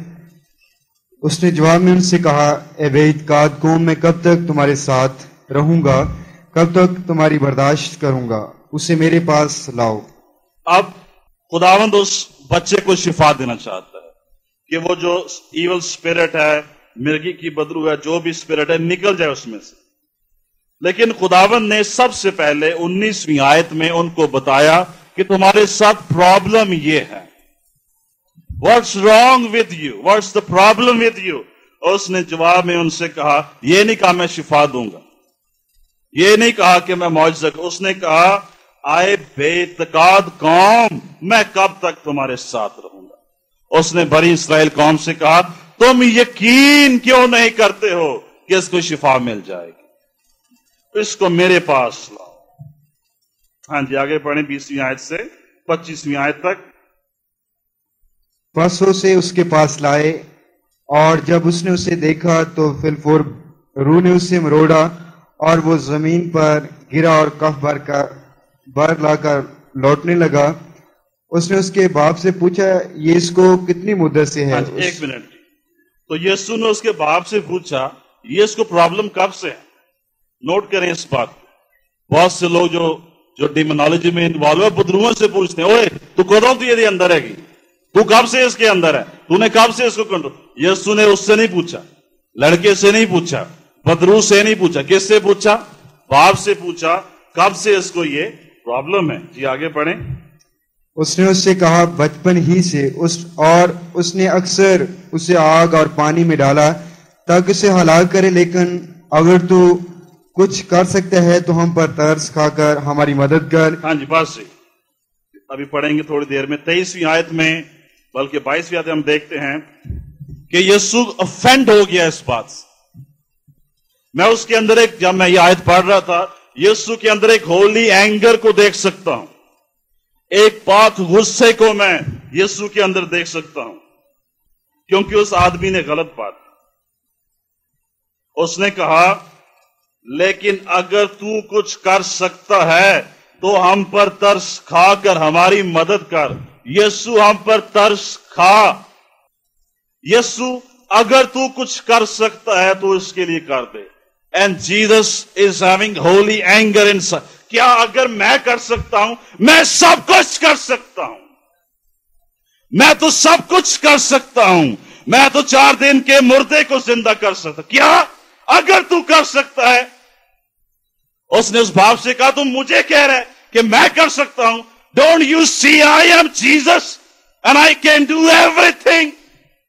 اس نے جواب میں ان سے کہا اے بیت کاد قوم میں کب تک تمہارے ساتھ رہوں گا؟ کب تک تمہاری برداشت کروں گا؟ اسے میرے پاس لاؤ۔ اب خداوند اس بچے کو شفا دینا چاہتا ہے کہ وہ جو ایول سپیرٹ ہے مرگی کی بدرو ہے جو بھی اسپرٹ ہے نکل جائے اس میں سے۔ لیکن خداون نے سب سے پہلے انیسویں آیت میں ان کو بتایا کہ تمہارے ساتھ پرابلم یہ ہے۔ What's wrong with you what's the problem with you اور اس نے جواب میں ان سے کہا، یہ نہیں کہا میں شفا دوں گا۔ یہ نہیں کہا کہ میں معجزہ اس نے کہا، آئے بے اعتقاد قوم، میں کب تک تمہارے ساتھ رہوں گا۔ اس نے بری اسرائیل قوم سے کہا تم یقین کیوں نہیں کرتے ہو کہ اس کو شفا مل جائے گی؟ اس کو میرے پاس لاؤ۔ ہاں جی آگے پڑھیں بیسویں آیت سے پچیسویں آیت تک۔ پس اسے اس کے پاس لائے اور جب اس نے اسے دیکھا تو فلفور رو نے اسے مروڑا اور وہ زمین پر گرا اور کف بھر کر بھر لا کر لوٹنے لگا۔ اس نے اس کے باپ سے پوچھا یہ اس کو کتنی مدت سے ہے؟ ہاں جی، ایک منٹ۔ تو یسو نے اس کے باپ سے پوچھا، یہ اس کو پرابلم کب سے ہے؟ نوٹ کریں اس بات بہت سے لوگ جو جو ڈیمنالوجی میں انوالو ہے بدروہوں سے پوچھتے ہیں اوے تو کدوں تو یہ دی اندر ہے گی۔ تو کب سے اس کے اندر ہے؟ تو نے کب سے اس کو کنٹرول یسو نے اس سے نہیں پوچھا۔ لڑکے سے نہیں پوچھا، بدرو سے نہیں پوچھا۔ کس سے پوچھا؟ باپ سے پوچھا، کب سے اس کو یہ پرابلم ہے؟ جی آگے پڑھیں۔ اس نے اس سے کہا، بچپن ہی سے، اس اور اس نے اکثر اسے آگ اور پانی میں ڈالا تک اسے ہلاک کرے، لیکن اگر تو کچھ کر سکتا ہے تو ہم پر ترس کھا کر ہماری مدد کر۔ ہاں جی بات ابھی پڑھیں گے تھوڑی دیر میں۔ تیئیسویں آیت میں، بلکہ بائیسویں آیت ہم دیکھتے ہیں کہ یسو افینڈ ہو گیا اس بات سے۔ میں اس کے اندر ایک، جب میں یہ آیت پڑھ رہا تھا یسو کے اندر ایک ہولی اینگر کو دیکھ سکتا ہوں۔ ایک پاک غصے کو میں یسو کے اندر دیکھ سکتا ہوں۔ کیونکہ اس آدمی نے غلط بات اس نے کہا، لیکن اگر تو کچھ کر سکتا ہے تو ہم پر ترس کھا کر ہماری مدد کر۔ یسو ہم پر ترس کھا۔ یسو اگر تو کچھ کر سکتا ہے تو اس کے لیے کر دے۔ And Jesus is having holy anger کیا اگر میں کر سکتا ہوں؟ میں سب کچھ کر سکتا ہوں۔ میں تو سب کچھ کر سکتا ہوں۔ میں تو چار دن کے مردے کو زندہ کر سکتا کیا اگر تو کر سکتا ہے؟ اس نے اس باپ سے کہا، تم مجھے کہہ رہے کہ میں کر سکتا ہوں۔ Don't you see I am Jesus and I can do everything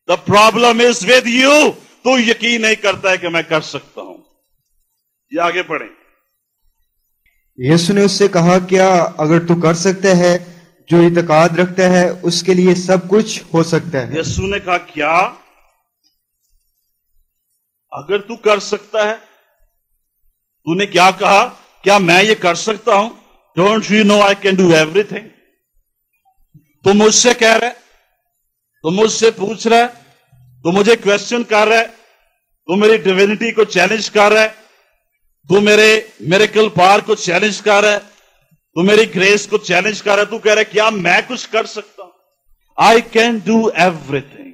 the problem is with you تو یقین نہیں کرتا ہے کہ میں کر سکتا ہوں۔ یہ آگے بڑھیں یسو نے اس سے کہا، کیا اگر تو کر سکتا ہے جو اعتقاد رکھتا ہے، اس کے لیے سب کچھ ہو سکتا ہے۔ یسو نے کہا، کیا اگر تو کر سکتا ہے؟ تو نے کیا کہا؟ کیا میں یہ کر سکتا ہوں؟ Don't you know I can do everything تم مجھ سے کہہ رہے، تو مجھ سے پوچھ رہے، تو مجھے کوشچن کر رہے، تو میری ڈیوینٹی کو چیلنج کر رہے۔ تو میرے میرے کل پار کو چیلنج کر رہا ہے تو میری گریس کو چیلنج کر رہا ہے تو کہہ رہا ہے کیا میں کچھ کر سکتا ہوں۔ I can do everything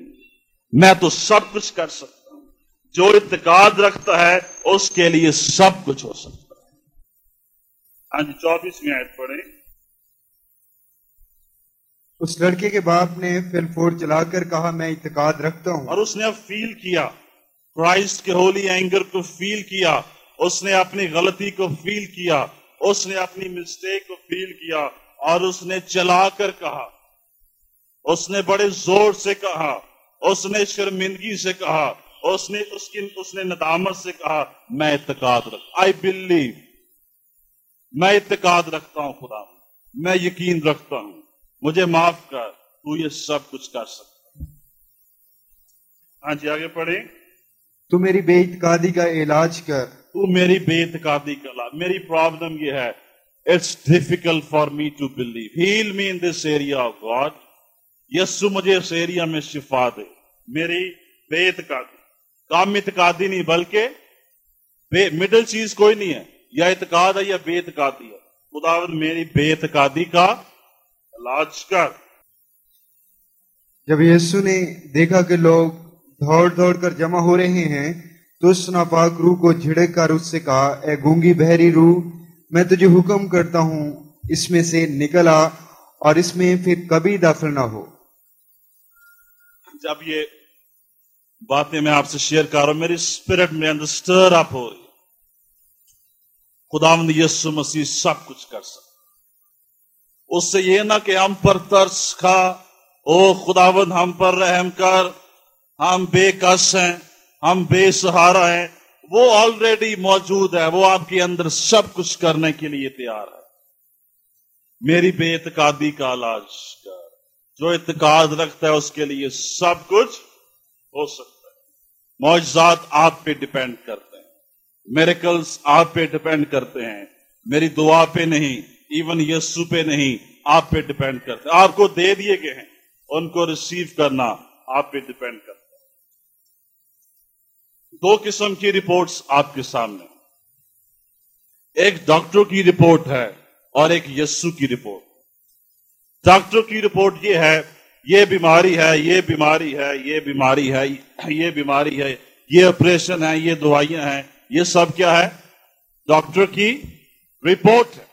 میں تو سب کچھ کر سکتا ہوں۔ جو اتقاد رکھتا ہے اس کے لیے سب کچھ ہو سکتا ہے۔ ہاں جی چوبیس میں آیت پڑھیں۔ اس لڑکے کے باپ نے پھر فور چلا کر کہا میں اتقاد رکھتا ہوں۔ اور اس نے اب فیل کیا۔ کرائسٹ کے ہولی اینگر کو فیل کیا۔ اس نے اپنی غلطی کو فیل کیا، اس نے اپنی مسٹیک کو فیل کیا اور اس نے چلا کر کہا۔ اس نے بڑے زور سے کہا، اس نے شرمندگی سے کہا، اس نے اس کی، اس نے ندامت سے کہا، میں اعتقاد رکھ آئی بلیو میں اعتقاد رکھتا ہوں خدا میں یقین رکھتا ہوں۔ مجھے معاف کر، تو یہ سب کچھ کر سکتا ہاں جی آگے پڑھیں۔ تو میری بے اعتقادی کا علاج کر۔ تو میری بے اعتقادی کلا میری پرابلم یہ ہے it's difficult for me to believe heal me in this area of God Yesu مجھے اس ایریا میں شفا دے۔ میری بے اعتقادی۔ کام اعتقادی نہیں، بلکہ بے مڈل چیز کوئی نہیں ہے۔ یا اعتقاد ہے یا بے اعتقادی ہے۔ خدا میری بے اعتقادی کا علاج کر۔ جب یسو نے دیکھا کہ لوگ دوڑ دوڑ کر جمع ہو رہے ہیں تو اس ناپاک روح کو جھڑک کر اس سے کہا، اے گونگی بہری روح، میں تجھے حکم کرتا ہوں، اس میں سے نکل آ اور اس میں پھر کبھی داخل نہ ہو. جب یہ باتیں میں آپ سے شیئر کر رہا ہوں، میری اسپرٹ میں اندر اپ ہو رہی خدا یسو مسیح سب کچھ کر سکتا اس سے یہ نہ کہ ہم پر ترس کھا، او خداوند، ہم پر رحم کر، ہم بے کس ہیں۔ ہم بے سہارا ہیں، وہ آلریڈی موجود ہے، وہ آپ کے اندر سب کچھ کرنے کے لیے تیار ہے۔ میری بے اعتقادی کا علاج کر۔ جو اعتقاد رکھتا ہے، اس کے لیے سب کچھ ہو سکتا ہے۔ معجزات آپ پہ ڈپینڈ کرتے ہیں۔ میریکلس آپ پہ ڈپینڈ کرتے ہیں۔ میری دعا پہ نہیں ایون یسو پہ نہیں، آپ پہ ڈپینڈ کرتے ہیں۔ آپ کو دے دیے گئے ہیں۔ ان کو ریسیو کرنا آپ پہ ڈپینڈ ہیں دو قسم کی رپورٹس آپ کے سامنے۔ ایک ڈاکٹر کی رپورٹ ہے اور ایک یسو کی رپورٹ۔ ڈاکٹر کی رپورٹ یہ ہے، یہ بیماری ہے، یہ بیماری ہے، یہ بیماری ہے، یہ بیماری ہے، یہ آپریشن ہے، یہ دوائیاں ہیں، یہ سب کیا ہے؟ ڈاکٹر کی رپورٹ ہے۔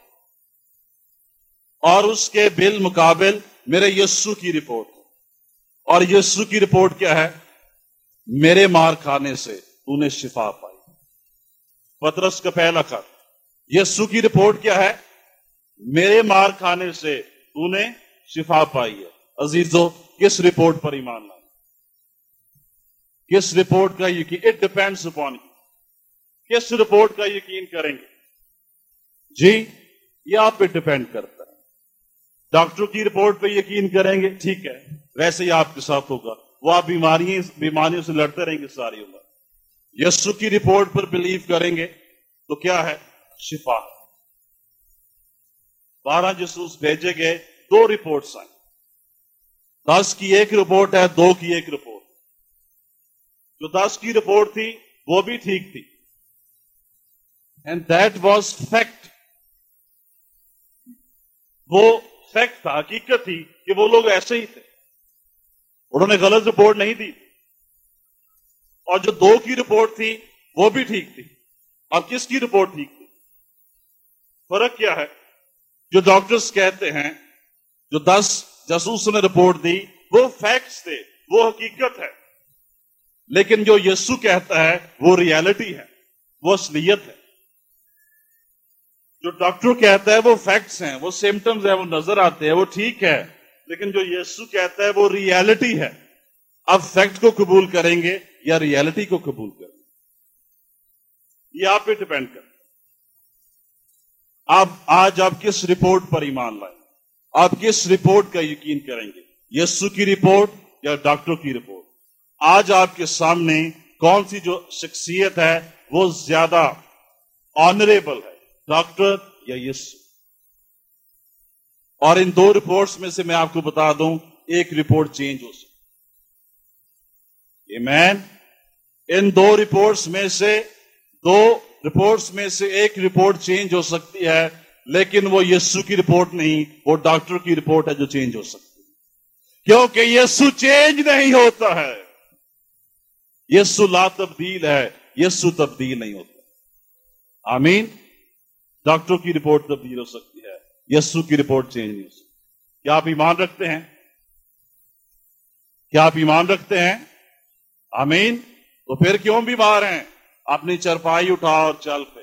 اور اس کے بل مقابل میرے یسو کی رپورٹ۔ اور یسو کی رپورٹ کیا ہے؟ میرے مار کھانے سے۔ تو نے شفا پائی۔ پترس کا پہلا خط یسو کی رپورٹ کیا ہے؟ میرے مار کھانے سے تو نے شفا پائی ہے۔ عزیزو، کس رپورٹ پر ایمان لائیں؟ کس رپورٹ کا یقین؟ اٹ ڈپینڈس اپون کس رپورٹ کا یقین کریں گے؟ جی یہ آپ پہ ڈپینڈ کرتا ہے۔ ڈاکٹر کی رپورٹ پہ یقین کریں گے؟ ٹھیک ہے۔ ویسے ہی آپ کے ساتھ ہوگا۔ وہ آپ بیماریوں سے لڑتے رہیں گے ساری عمر۔ یسو کی رپورٹ پر بلیو کریں گے تو کیا ہے؟ شفا۔ بارہ جسوس بھیجے گئے، دو رپورٹس آئیں دس کی ایک رپورٹ ہے، دو کی ایک رپورٹ۔ جو دس کی رپورٹ تھی، وہ بھی ٹھیک تھی۔ اینڈ دیٹ واز فیکٹ وہ فیکٹ تھا حقیقت تھی کہ وہ لوگ ایسے ہی تھے۔ انہوں نے غلط رپورٹ نہیں دی۔ اور جو دو کی رپورٹ تھی وہ بھی ٹھیک تھی اور کس کی رپورٹ ٹھیک تھی؟ فرق کیا ہے؟ جو ڈاکٹرز کہتے ہیں، جو دس جسوس نے رپورٹ دی، وہ فیکٹس تھے، وہ حقیقت ہے۔ لیکن جو یسو کہتا ہے، وہ ریالٹی ہے، وہ اصلیت ہے۔ جو ڈاکٹر کہتا ہے، وہ فیکٹس ہیں، وہ سمٹمز ہیں، وہ نظر آتے ہیں، وہ ٹھیک ہے۔ لیکن جو یسو کہتا ہے، وہ ریالٹی ہے۔ اب فیکٹ کو قبول کریں گے۔ یا ریالٹی کو قبول کرنا یہ آپ پہ ڈپینڈ کر آپ آج آپ کس رپورٹ پر ایمان لائیں آپ کس رپورٹ کا یقین کریں گے یسو کی رپورٹ یا ڈاکٹر کی رپورٹ آج آپ کے سامنے کون سی جو شخصیت ہے وہ زیادہ آنریبل ہے ڈاکٹر یا یسو اور ان دو رپورٹس میں سے میں آپ کو بتا دوں ایک رپورٹ چینج ہو سکتی مین ان دو رپورٹس میں سے دو رپورٹس میں سے ایک رپورٹ چینج ہو سکتی ہے، لیکن وہ یسو کی رپورٹ نہیں، وہ ڈاکٹر کی رپورٹ ہے جو چینج ہو سکتی کیونکہ یسو چینج نہیں ہوتا ہے۔ یسو لا تبدیل ہے، یسو تبدیل نہیں ہوتا۔ آمین۔ ڈاکٹر کی رپورٹ تبدیل ہو سکتی ہے، یسو کی رپورٹ چینج نہیں ہو سکتی۔ کیا آپ ایمان رکھتے ہیں؟ کیا آپ ایمان رکھتے ہیں؟ آمین۔ تو پھر کیوں بھی باہر ہیں؟ اپنی چرپائی اٹھا اور چل پھر۔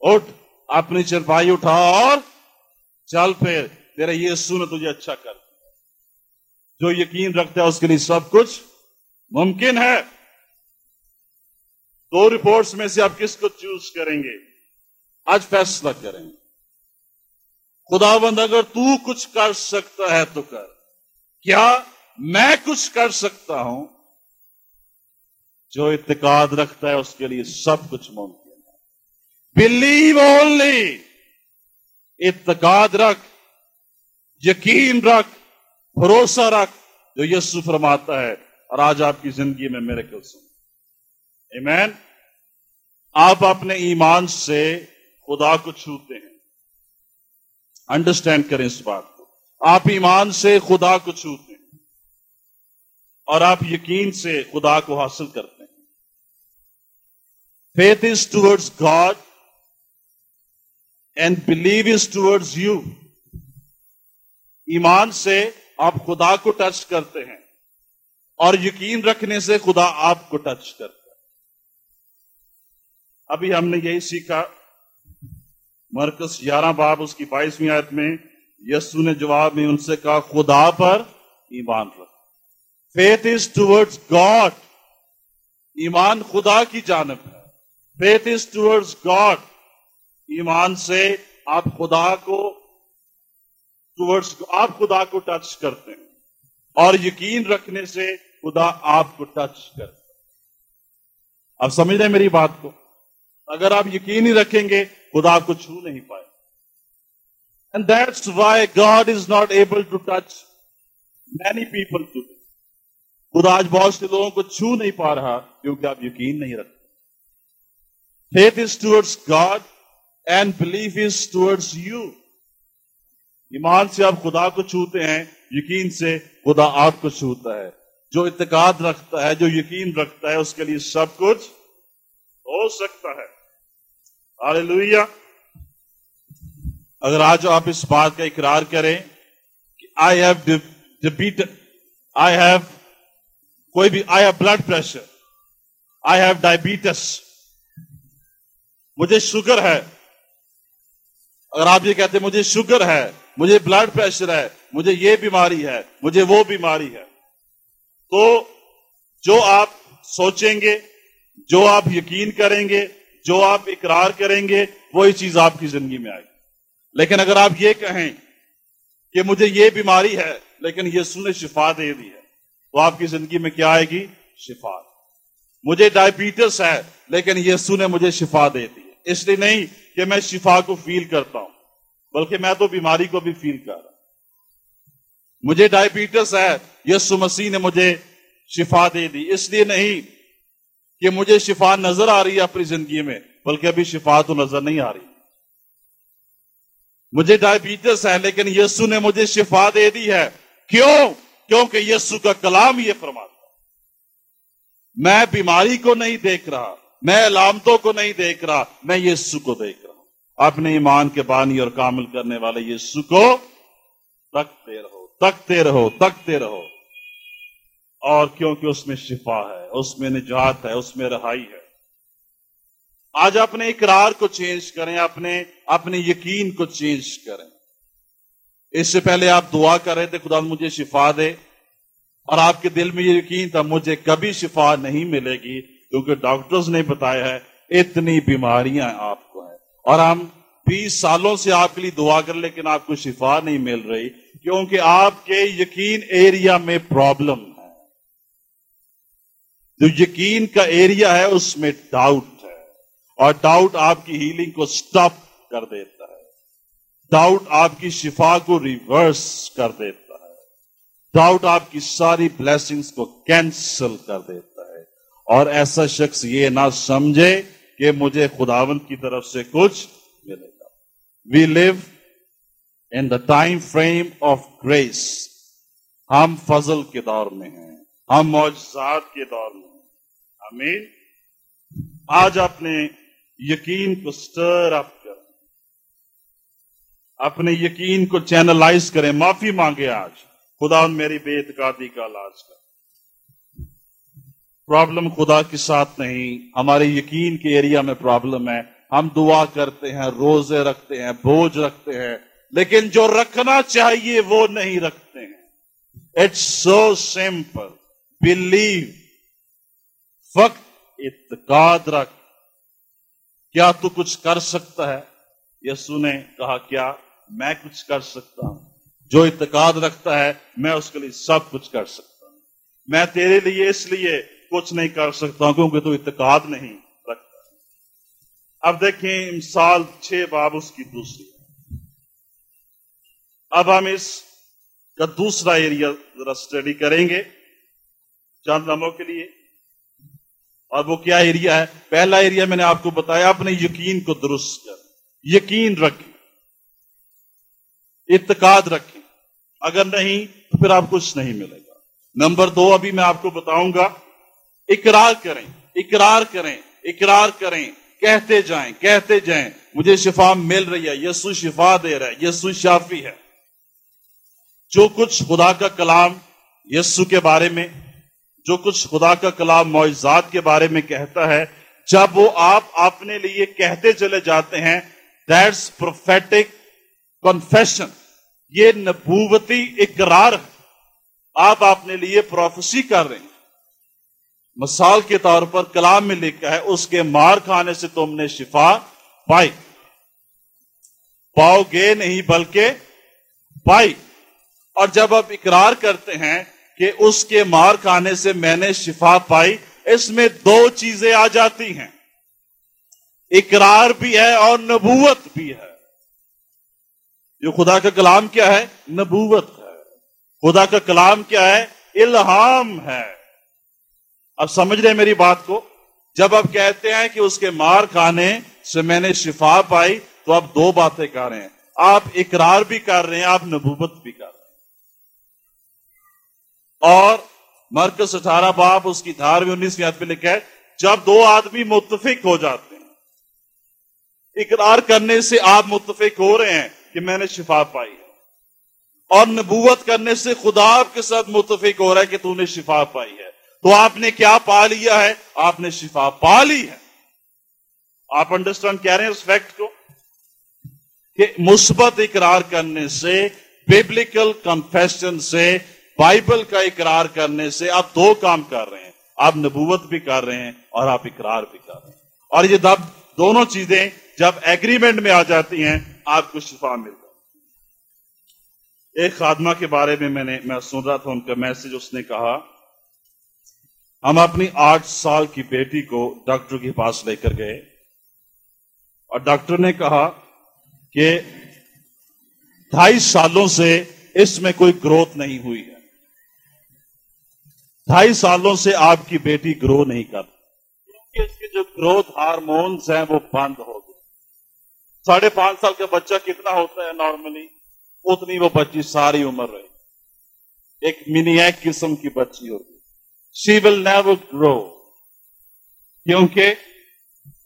اٹھ، اپنی چرپائی اٹھا اور چل پھر۔ تیرا یہ نے تجھے اچھا کر جو یقین رکھتا ہے اس کے لیے سب کچھ ممکن ہے۔ دو رپورٹس میں سے آپ کس کو چوز کریں گے؟ آج فیصلہ کریں۔ گے خدا بند اگر تو کچھ کر سکتا ہے تو کر۔ کیا میں کچھ کر سکتا ہوں؟ جو اعتقاد رکھتا ہے اس کے لیے سب کچھ ممکن ہے۔ بلیو اونلی اعتقاد رکھ، یقین رکھ، بھروسہ رکھ، جو یسو فرماتا ہے۔ اور آج آپ کی زندگی میں میرے کل سن ایمین آپ اپنے ایمان سے خدا کو چھوتے ہیں۔ انڈرسٹینڈ کریں اس بات کو۔ آپ ایمان سے خدا کو چھوتے ہیں۔ اور آپ یقین سے خدا کو حاصل کرتے ہیں۔ Faith is towards God and believe is towards you ایمان سے آپ خدا کو ٹچ کرتے ہیں اور یقین رکھنے سے خدا آپ کو ٹچ کرتا ہے۔ ابھی ہم نے یہی سیکھا۔ مرکز گیارہ باب اس کی بائیسویں آیت میں یسو نے جواب میں ان سے کہا، خدا پر ایمان رکھ۔ فیتھ از ٹوڈز گاڈ ایمان خدا کی جانب ہے۔ فیتھ از ٹورڈس گاڈ ایمان سے آپ خدا کو ٹو آپ خدا کو ٹچ کرتے ہیں اب سمجھ رہے ہیں میری بات کو؟ اگر آپ یقین ہی رکھیں گے، خدا کو چھو نہیں پائے۔ And that's why God is not able to touch many people to خدا آج بہت سے لوگوں کو چھو نہیں پا رہا کیونکہ آپ یقین نہیں رکھتے۔ Faith is towards God and belief is towards you ایمان سے آپ خدا کو چھوتے ہیں، یقین سے خدا آپ کو چھوتا ہے۔ جو اعتقاد رکھتا ہے، جو یقین رکھتا ہے، اس کے لیے سب کچھ ہو سکتا ہے۔ ہاللویہ اگر آج آپ اس بات کا اقرار کریں کہ آئی ہیو ڈبیٹ آئی ہیو کوئی بھی I have blood pressure I have diabetes مجھے شوگر ہے۔ اگر آپ یہ کہتے ہیں مجھے شوگر ہے، مجھے بلڈ پریشر ہے، مجھے یہ بیماری ہے، مجھے وہ بیماری ہے۔ تو جو آپ سوچیں گے، جو آپ یقین کریں گے، جو آپ اقرار کریں گے، وہی چیز آپ کی زندگی میں آئے گی۔ لیکن اگر آپ یہ کہیں کہ مجھے یہ بیماری ہے، لیکن یہ سنے شفا دے دی ہے، تو آپ کی زندگی میں کیا آئے گی؟ شفا۔ مجھے ڈائبیٹس ہے، لیکن یہ سنے مجھے شفا دے دی۔ اس لیے نہیں کہ میں شفا کو فیل کرتا ہوں، بلکہ میں تو بیماری کو بھی فیل کر رہا ہوں۔ مجھے ڈائبیٹس ہے، یسو مسیح نے مجھے شفا دے دی۔ اس لیے نہیں کہ مجھے شفا نظر آ رہی ہے اپنی زندگی میں، بلکہ ابھی شفا تو نظر نہیں آ رہی۔ مجھے ڈائبیٹس ہے، لیکن یسو نے مجھے شفا دے دی ہے۔ کیوں؟ کیونکہ یسو کا کلام یہ فرماتا میں بیماری کو نہیں دیکھ رہا۔ میں علامتوں کو نہیں دیکھ رہا، میں یسو کو دیکھ رہا ہوں۔ اپنے ایمان کے بانی اور کامل کرنے والے یسو کو تکتے رہو تکتے رہو تکتے رہو۔ اور کیونکہ اس میں شفا ہے، اس میں نجات ہے، اس میں رہائی ہے۔ آج اپنے اقرار کو چینج کریں، اپنے اپنے یقین کو چینج کریں۔ اس سے پہلے آپ دعا کر رہے تھے، خدا مجھے شفا دے۔ اور آپ کے دل میں یہ یقین تھا، مجھے کبھی شفا نہیں ملے گی۔ کیونکہ ڈاکٹرز نے بتایا ہے، اتنی بیماریاں آپ کو ہیں۔ اور ہم بیس سالوں سے آپ کے لیے دعا کر لیکن آپ کو شفا نہیں مل رہی، کیونکہ آپ کے یقین ایریا میں پرابلم ہے۔ جو یقین کا ایریا ہے، اس میں ڈاؤٹ ہے۔ اور ڈاؤٹ آپ کی ہیلنگ کو سٹاپ کر دیتا ہے۔ ڈاؤٹ آپ کی شفا کو ریورس کر دیتا ہے۔ ڈاؤٹ آپ کی ساری بلیسنگز کو کینسل کر دیتا ہے۔ اور ایسا شخص یہ نہ سمجھے کہ مجھے خداون کی طرف سے کچھ ملے گا۔ We live in the time frame of grace ہم فضل کے دور میں ہیں۔ ہم معجزات کے دور میں ہیں۔ امین آج اپنے یقین کو سٹر اپ کریں اپنے یقین کو چینلائز کریں۔ معافی مانگے آج۔ خدا میری بے اعتقادی کا علاج کر پرابلم خدا کے ساتھ نہیں، ہمارے یقین کے ایریا میں پرابلم ہے۔ ہم دعا کرتے ہیں، روزے رکھتے ہیں، بوجھ رکھتے ہیں، لیکن جو رکھنا چاہیے وہ نہیں رکھتے ہیں۔ اٹس سو سمپل بلیو فقط اعتقاد رکھ۔ کیا تو کچھ کر سکتا ہے؟ یسو نے کہا، کیا؟ میں کچھ کر سکتا ہوں۔ جو اعتقاد رکھتا ہے، میں اس کے لیے سب کچھ کر سکتا ہوں۔ میں تیرے لیے اس لیے کچھ نہیں کر سکتا کیونکہ تو اعتقاد نہیں رکھتا۔ اب دیکھیں مثال چھ باب اس کی دوسری۔ اب ہم اس کا دوسرا ایریا ذرا اسٹڈی کریں گے چند لمحوں کے لیے۔ اور وہ کیا ایریا ہے؟ پہلا ایریا میں نے آپ کو بتایا، اپنے یقین کو درست کر۔ یقین رکھیں۔ اعتقاد رکھیں۔ اگر نہیں تو پھر آپ کچھ نہیں ملے گا۔ نمبر دو، ابھی میں آپ کو بتاؤں گا۔ اقرار کریں اقرار کریں اقرار کریں، کہتے جائیں کہتے جائیں، مجھے شفا مل رہی ہے یسو شفا دے رہا ہے یسو شافی ہے۔ جو کچھ خدا کا کلام یسو کے بارے میں، جو کچھ خدا کا کلام معجزات کے بارے میں کہتا ہے، جب وہ آپ اپنے لیے کہتے چلے جاتے ہیں دیٹس پروفیٹک کنفیشن یہ نبوتی اقرار ہے۔ آپ اپنے لیے پروفیسی کر رہے ہیں۔ مثال کے طور پر کلام میں لکھا ہے، اس کے مار کھانے سے تم نے شفا پائی۔ پاؤ گے نہیں بلکہ پائی۔ اور جب آپ اقرار کرتے ہیں کہ اس کے مار کھانے سے میں نے شفا پائی، اس میں دو چیزیں آ جاتی ہیں۔ اقرار بھی ہے اور نبوت بھی ہے۔ جو خدا کا کلام کیا ہے؟ نبوت ہے۔ خدا کا کلام کیا ہے؟ الہام ہے۔ اب سمجھ رہے میری بات کو؟ جب آپ کہتے ہیں کہ اس کے مار کھانے سے میں نے شفا پائی، تو آپ دو باتیں کر رہے ہیں۔ آپ اقرار بھی کر رہے ہیں، آپ نبوت بھی کر رہے ہیں۔ اور مرکز اٹھارہ باپ اس کی دھار میں انیس یاد پہ لکھا ہے، جب دو آدمی متفق ہو جاتے ہیں، اقرار کرنے سے آپ متفق ہو رہے ہیں کہ میں نے شفا پائی ہے، اور نبوت کرنے سے خدا آپ کے ساتھ متفق ہو رہا ہے کہ تو نے شفا پائی ہے۔ تو آپ نے کیا پا لیا ہے؟ آپ نے شفا پا لی ہے۔ آپ انڈرسٹینڈ کہہ رہے ہیں اس فیکٹ کو؟ کہ مثبت اقرار کرنے سے بیبلیکل کنفیشن سے بائبل کا اقرار کرنے سے آپ دو کام کر رہے ہیں۔ آپ نبوت بھی کر رہے ہیں اور آپ اقرار بھی کر رہے ہیں۔ اور یہ دب دونوں چیزیں جب ایگریمنٹ میں آ جاتی ہیں، آپ کو شفا مل جاتی ایک خادمہ کے بارے میں میں نے میں سن رہا تھا، ان کا میسج اس نے کہا ہم اپنی آٹھ سال کی بیٹی کو ڈاکٹر کے پاس لے کر گئے اور ڈاکٹر نے کہا کہ ڈھائی سالوں سے اس میں کوئی گروتھ نہیں ہوئی ہے۔ ڈھائی سالوں سے آپ کی بیٹی گرو نہیں کر کیونکہ اس کے جو گروتھ ہارمونز ہیں وہ بند ہو گئے۔ ساڑھے پانچ سال کا بچہ کتنا ہوتا ہے نارملی؟ اتنی وہ بچی ساری عمر رہے۔ ایک منی ایک قسم کی بچی ہوگی۔ شی ول نیور گرو کیونکہ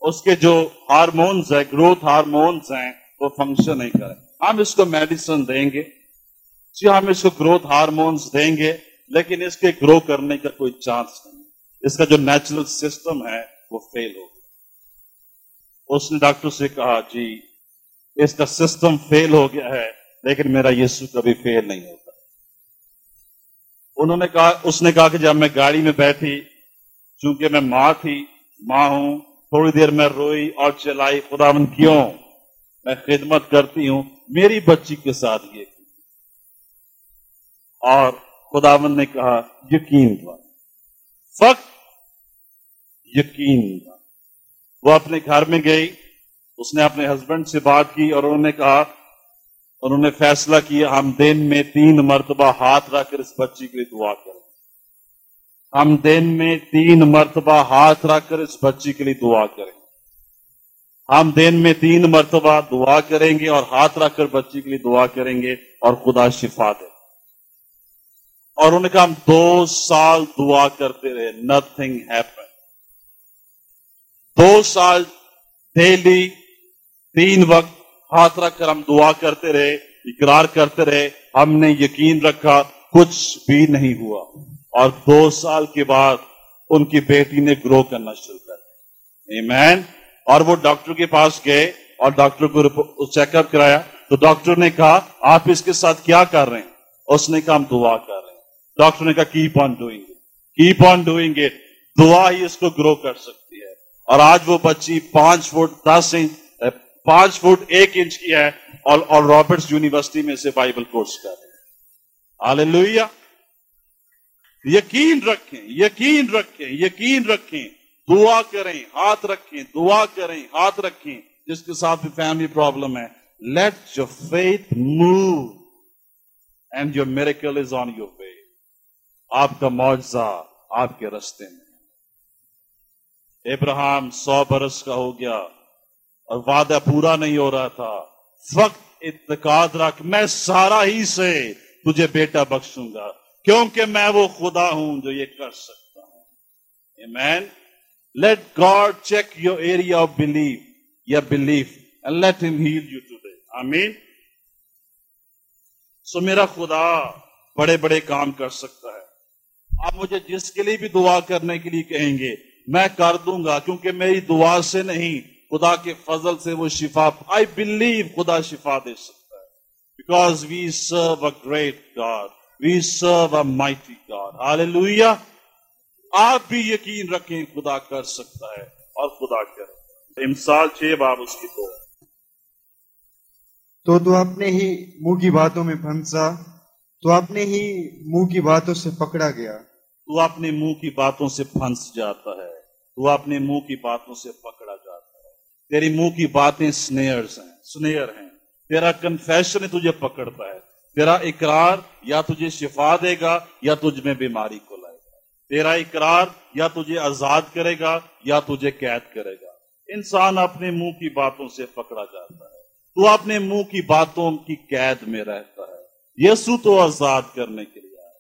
اس کے جو ہارمونز ہیں گروتھ ہارمونز ہیں، وہ فنکشن نہیں کریں. ہم اس کو میڈیسن دیں گے جی ہم اس کو گروتھ ہارمونز دیں گے لیکن اس کے گرو کرنے کا کوئی چانس نہیں. اس کا جو نیچرل سسٹم ہے، وہ فیل ہو گیا. اس نے ڈاکٹر سے کہا جی اس کا سسٹم فیل ہو گیا ہے، لیکن میرا یسو کبھی فیل نہیں ہوگا. انہوں نے کہا اس نے کہا کہ جب میں گاڑی میں بیٹھی، چونکہ میں ماں تھی، ماں ہوں، تھوڑی دیر میں روئی اور چلائی خدا من کیوں؟ میں خدمت کرتی ہوں، میری بچی کے ساتھ یہ اور خداون نے کہا، یقین ہوا فخ یقین ہوا وہ اپنے گھر میں گئی، اس نے اپنے ہسبینڈ سے بات کی اور انہوں نے کہا اور انہوں نے فیصلہ کیا، ہم دن میں تین مرتبہ ہاتھ رکھ کر اس بچی کے لیے دعا کریں۔ ہم دن میں تین مرتبہ ہاتھ رکھ کر اس بچی کے لیے دعا کریں۔ ہم دن میں تین مرتبہ دعا کریں گے اور ہاتھ رکھ کر بچی کے لیے دعا کریں گے اور خدا شفا دے۔ اور انہوں نے کہا، ہم دو سال دعا کرتے رہے نتھنگ ہیپن دو سال ڈیلی تین وقت ہاتھ رکھ کر ہم دعا کرتے رہے، اقرار کرتے رہے، ہم نے یقین رکھا، کچھ بھی نہیں ہوا۔ اور دو سال کے بعد ان کی بیٹی نے گرو کرنا شروع کر ایمین اور وہ ڈاکٹر کے پاس گئے اور ڈاکٹر کو چیک اپ کرایا۔ تو ڈاکٹر نے کہا، آپ اس کے ساتھ کیا کر رہے ہیں؟ اس نے کہا، ہم دعا کر رہے ہیں۔ ڈاکٹر نے کہا keep on doing keep on doing دعا ہی اس کو گرو کر سکتی ہے۔ اور آج وہ بچی پانچ فٹ دس انچ پانچ فٹ ایک انچ کی ہے اور, اور رابرٹس یونیورسٹی میں سے بائبل کورس کر رہے ہیں۔ یقین رکھیں یقین رکھیں یقین رکھیں۔ دعا کریں ہاتھ رکھیں دعا کریں ہاتھ رکھیں۔ جس کے ساتھ بھی فیملی پرابلم ہے let your faith move and your miracle is on your way آپ کا معاوضہ آپ کے رستے میں ابراہم سو برس کا ہو گیا۔ اور وعدہ پورا نہیں ہو رہا تھا۔ وقت اتقاد رکھ، میں سارا ہی سے تجھے بیٹا بخشوں گا، کیونکہ میں وہ خدا ہوں جو یہ کر سکتا ہوں۔ Amen let God check your area of belief یا belief and let him heal you today آمین سو میرا خدا بڑے بڑے کام کر سکتا ہے۔ آپ مجھے جس کے لیے بھی دعا کرنے کے لیے کہیں گے، میں کر دوں گا، کیونکہ میری دعا سے نہیں خدا کے فضل سے وہ شفا آئی بلیو خدا شفا دے سکتا ہے. Because we serve a great God we serve a mighty God hallelujah آپ بھی یقین رکھیں خدا کر سکتا ہے اور خدا کرے. امسال چھ باب اس کی دو. تو تو اپنے ہی منہ کی باتوں میں پھنسا. تو اپنے ہی منہ کی باتوں سے پکڑا گیا. تو اپنے منہ کی باتوں سے پھنس جاتا ہے. تو اپنے منہ کی باتوں سے پکڑا تیری منہ کی باتیں سنیئرز ہیں، سنیئر ہیں۔ تیرا کنفیشن تجھے پکڑتا ہے۔ تیرا اقرار یا تجھے شفا دے گا یا تجھ میں بیماری کو لائے گا۔ تیرا اقرار یا تجھے آزاد کرے گا یا تجھے قید کرے گا۔ انسان اپنے منہ کی باتوں سے پکڑا جاتا ہے۔ تو اپنے منہ کی باتوں کی قید میں رہتا ہے۔ یسو تو آزاد کرنے کے لیے آیا۔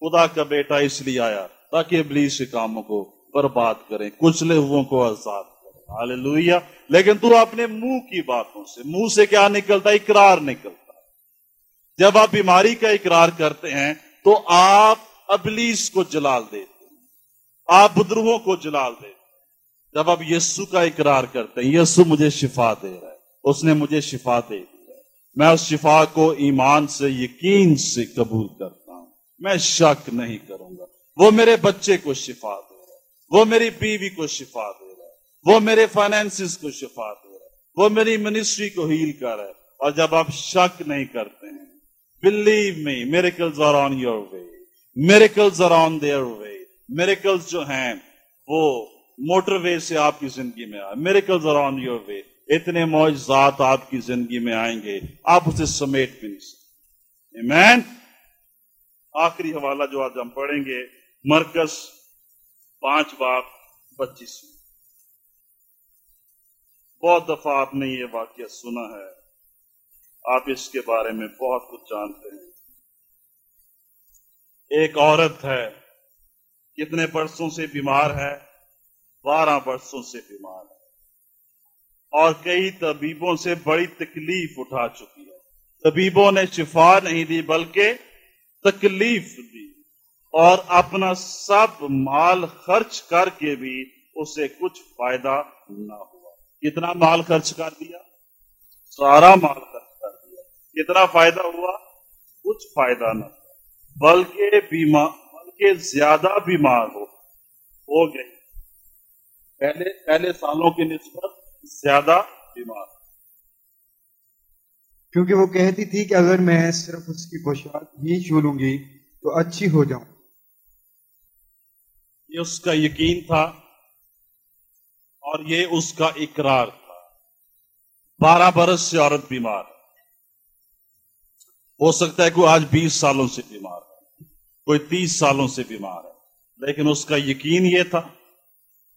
خدا کا بیٹا اس لیے آیا تاکہ ابلیس کاموں کو برباد کریں، کچلے ہوئے کو آزاد کریں ہاللویہ لیکن تو اپنے منہ کی باتوں سے، منہ سے کیا نکلتا ہے اقرار نکلتا۔ ہے جب آپ بیماری کا اقرار کرتے ہیں تو آپ ابلیس کو جلال دیتے ہیں۔ آپ بدروہوں کو جلال دیتے ہیں۔ جب آپ یسو کا اقرار کرتے ہیں، یسو مجھے شفا دے رہا ہے۔ اس نے مجھے شفا دے دی ہے۔ میں اس شفا کو ایمان سے، یقین سے قبول کرتا ہوں۔ میں شک نہیں کروں گا۔ وہ میرے بچے کو شفا دے رہا ہے۔ وہ میری بیوی کو شفا دے وہ میرے فائنینس کو شفا دے رہا ہے وہ میری منسٹری کو ہیل کر رہا ہے اور جب آپ شک نہیں کرتے ہیں believe me miracles are on your way miracles are on their way miracles جو ہیں، وہ موٹر وے سے آپ کی زندگی میں آئے۔ میرے کل آن یور وے اتنے معجزات آپ کی زندگی میں آئیں گے، آپ اسے سمیٹ بھی نہیں سکتے۔ مین آخری حوالہ جو آج ہم پڑھیں گے، مرکز پانچ باپ، پچیس بہت دفعہ آپ نے یہ واقعہ سنا ہے۔ آپ اس کے بارے میں بہت کچھ جانتے ہیں۔ ایک عورت ہے، کتنے برسوں سے بیمار ہے؟ بارہ برسوں سے بیمار ہے۔ اور کئی طبیبوں سے بڑی تکلیف اٹھا چکی ہے۔ طبیبوں نے شفا نہیں دی، بلکہ تکلیف دی۔ اور اپنا سب مال خرچ کر کے بھی اسے کچھ فائدہ نہ ہوا کتنا مال خرچ کر دیا سارا مال خرچ کر دیا۔ کتنا فائدہ ہوا؟ کچھ فائدہ نہ بلکہ بیمار بلکہ زیادہ بیمار ہو ہو گئی پہلے پہلے سالوں کی نسبت زیادہ بیمار۔ کیونکہ وہ کہتی تھی کہ اگر میں صرف اس کی پوشاک ہی چھو لوں گی تو اچھی ہو جاؤں۔ یہ اس کا یقین تھا۔ اور یہ اس کا اقرار تھا۔ بارہ برس سے عورت بیمار ہو سکتا ہے کوئی آج بیس سالوں سے بیمار ہے۔ کوئی تیس سالوں سے بیمار ہے۔ لیکن اس کا یقین یہ تھا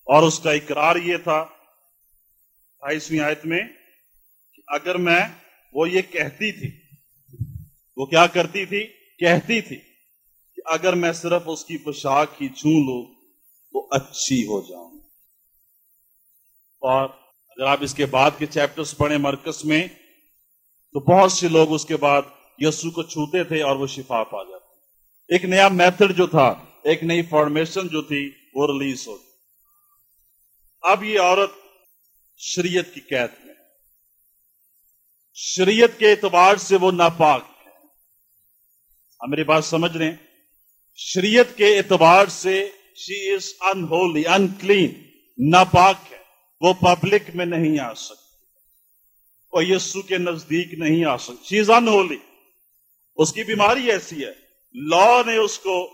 اور اس کا اقرار یہ تھا۔ اٹھائیسویں آیت میں کہ اگر میں وہ یہ کہتی تھی، وہ کیا کرتی تھی؟ کہتی تھی کہ اگر میں صرف اس کی پوشاک ہی چھو لوں تو اچھی ہو جاؤں۔ اور اگر آپ اس کے بعد کے چیپٹرز پڑھیں مرکز میں، تو بہت سے لوگ اس کے بعد یسو کو چھوتے تھے اور وہ شفا پا جاتے ایک نیا میتھڈ جو تھا، ایک نئی فارمیشن جو تھی، وہ ریلیز ہوتی اب یہ عورت شریعت کی قید میں شریعت کے اعتبار سے وہ ناپاک ہے۔ ہم میری بات سمجھ رہے ہیں؟ شریعت کے اعتبار سے شی از ان ہولی ان کلین ناپاک ہے۔ وہ پبلک میں نہیں آ سکتی۔ وہ یسو کے نزدیک نہیں آ سکتی۔ شی ان ہولی اس کی بیماری ایسی ہے۔ لا نے اس کو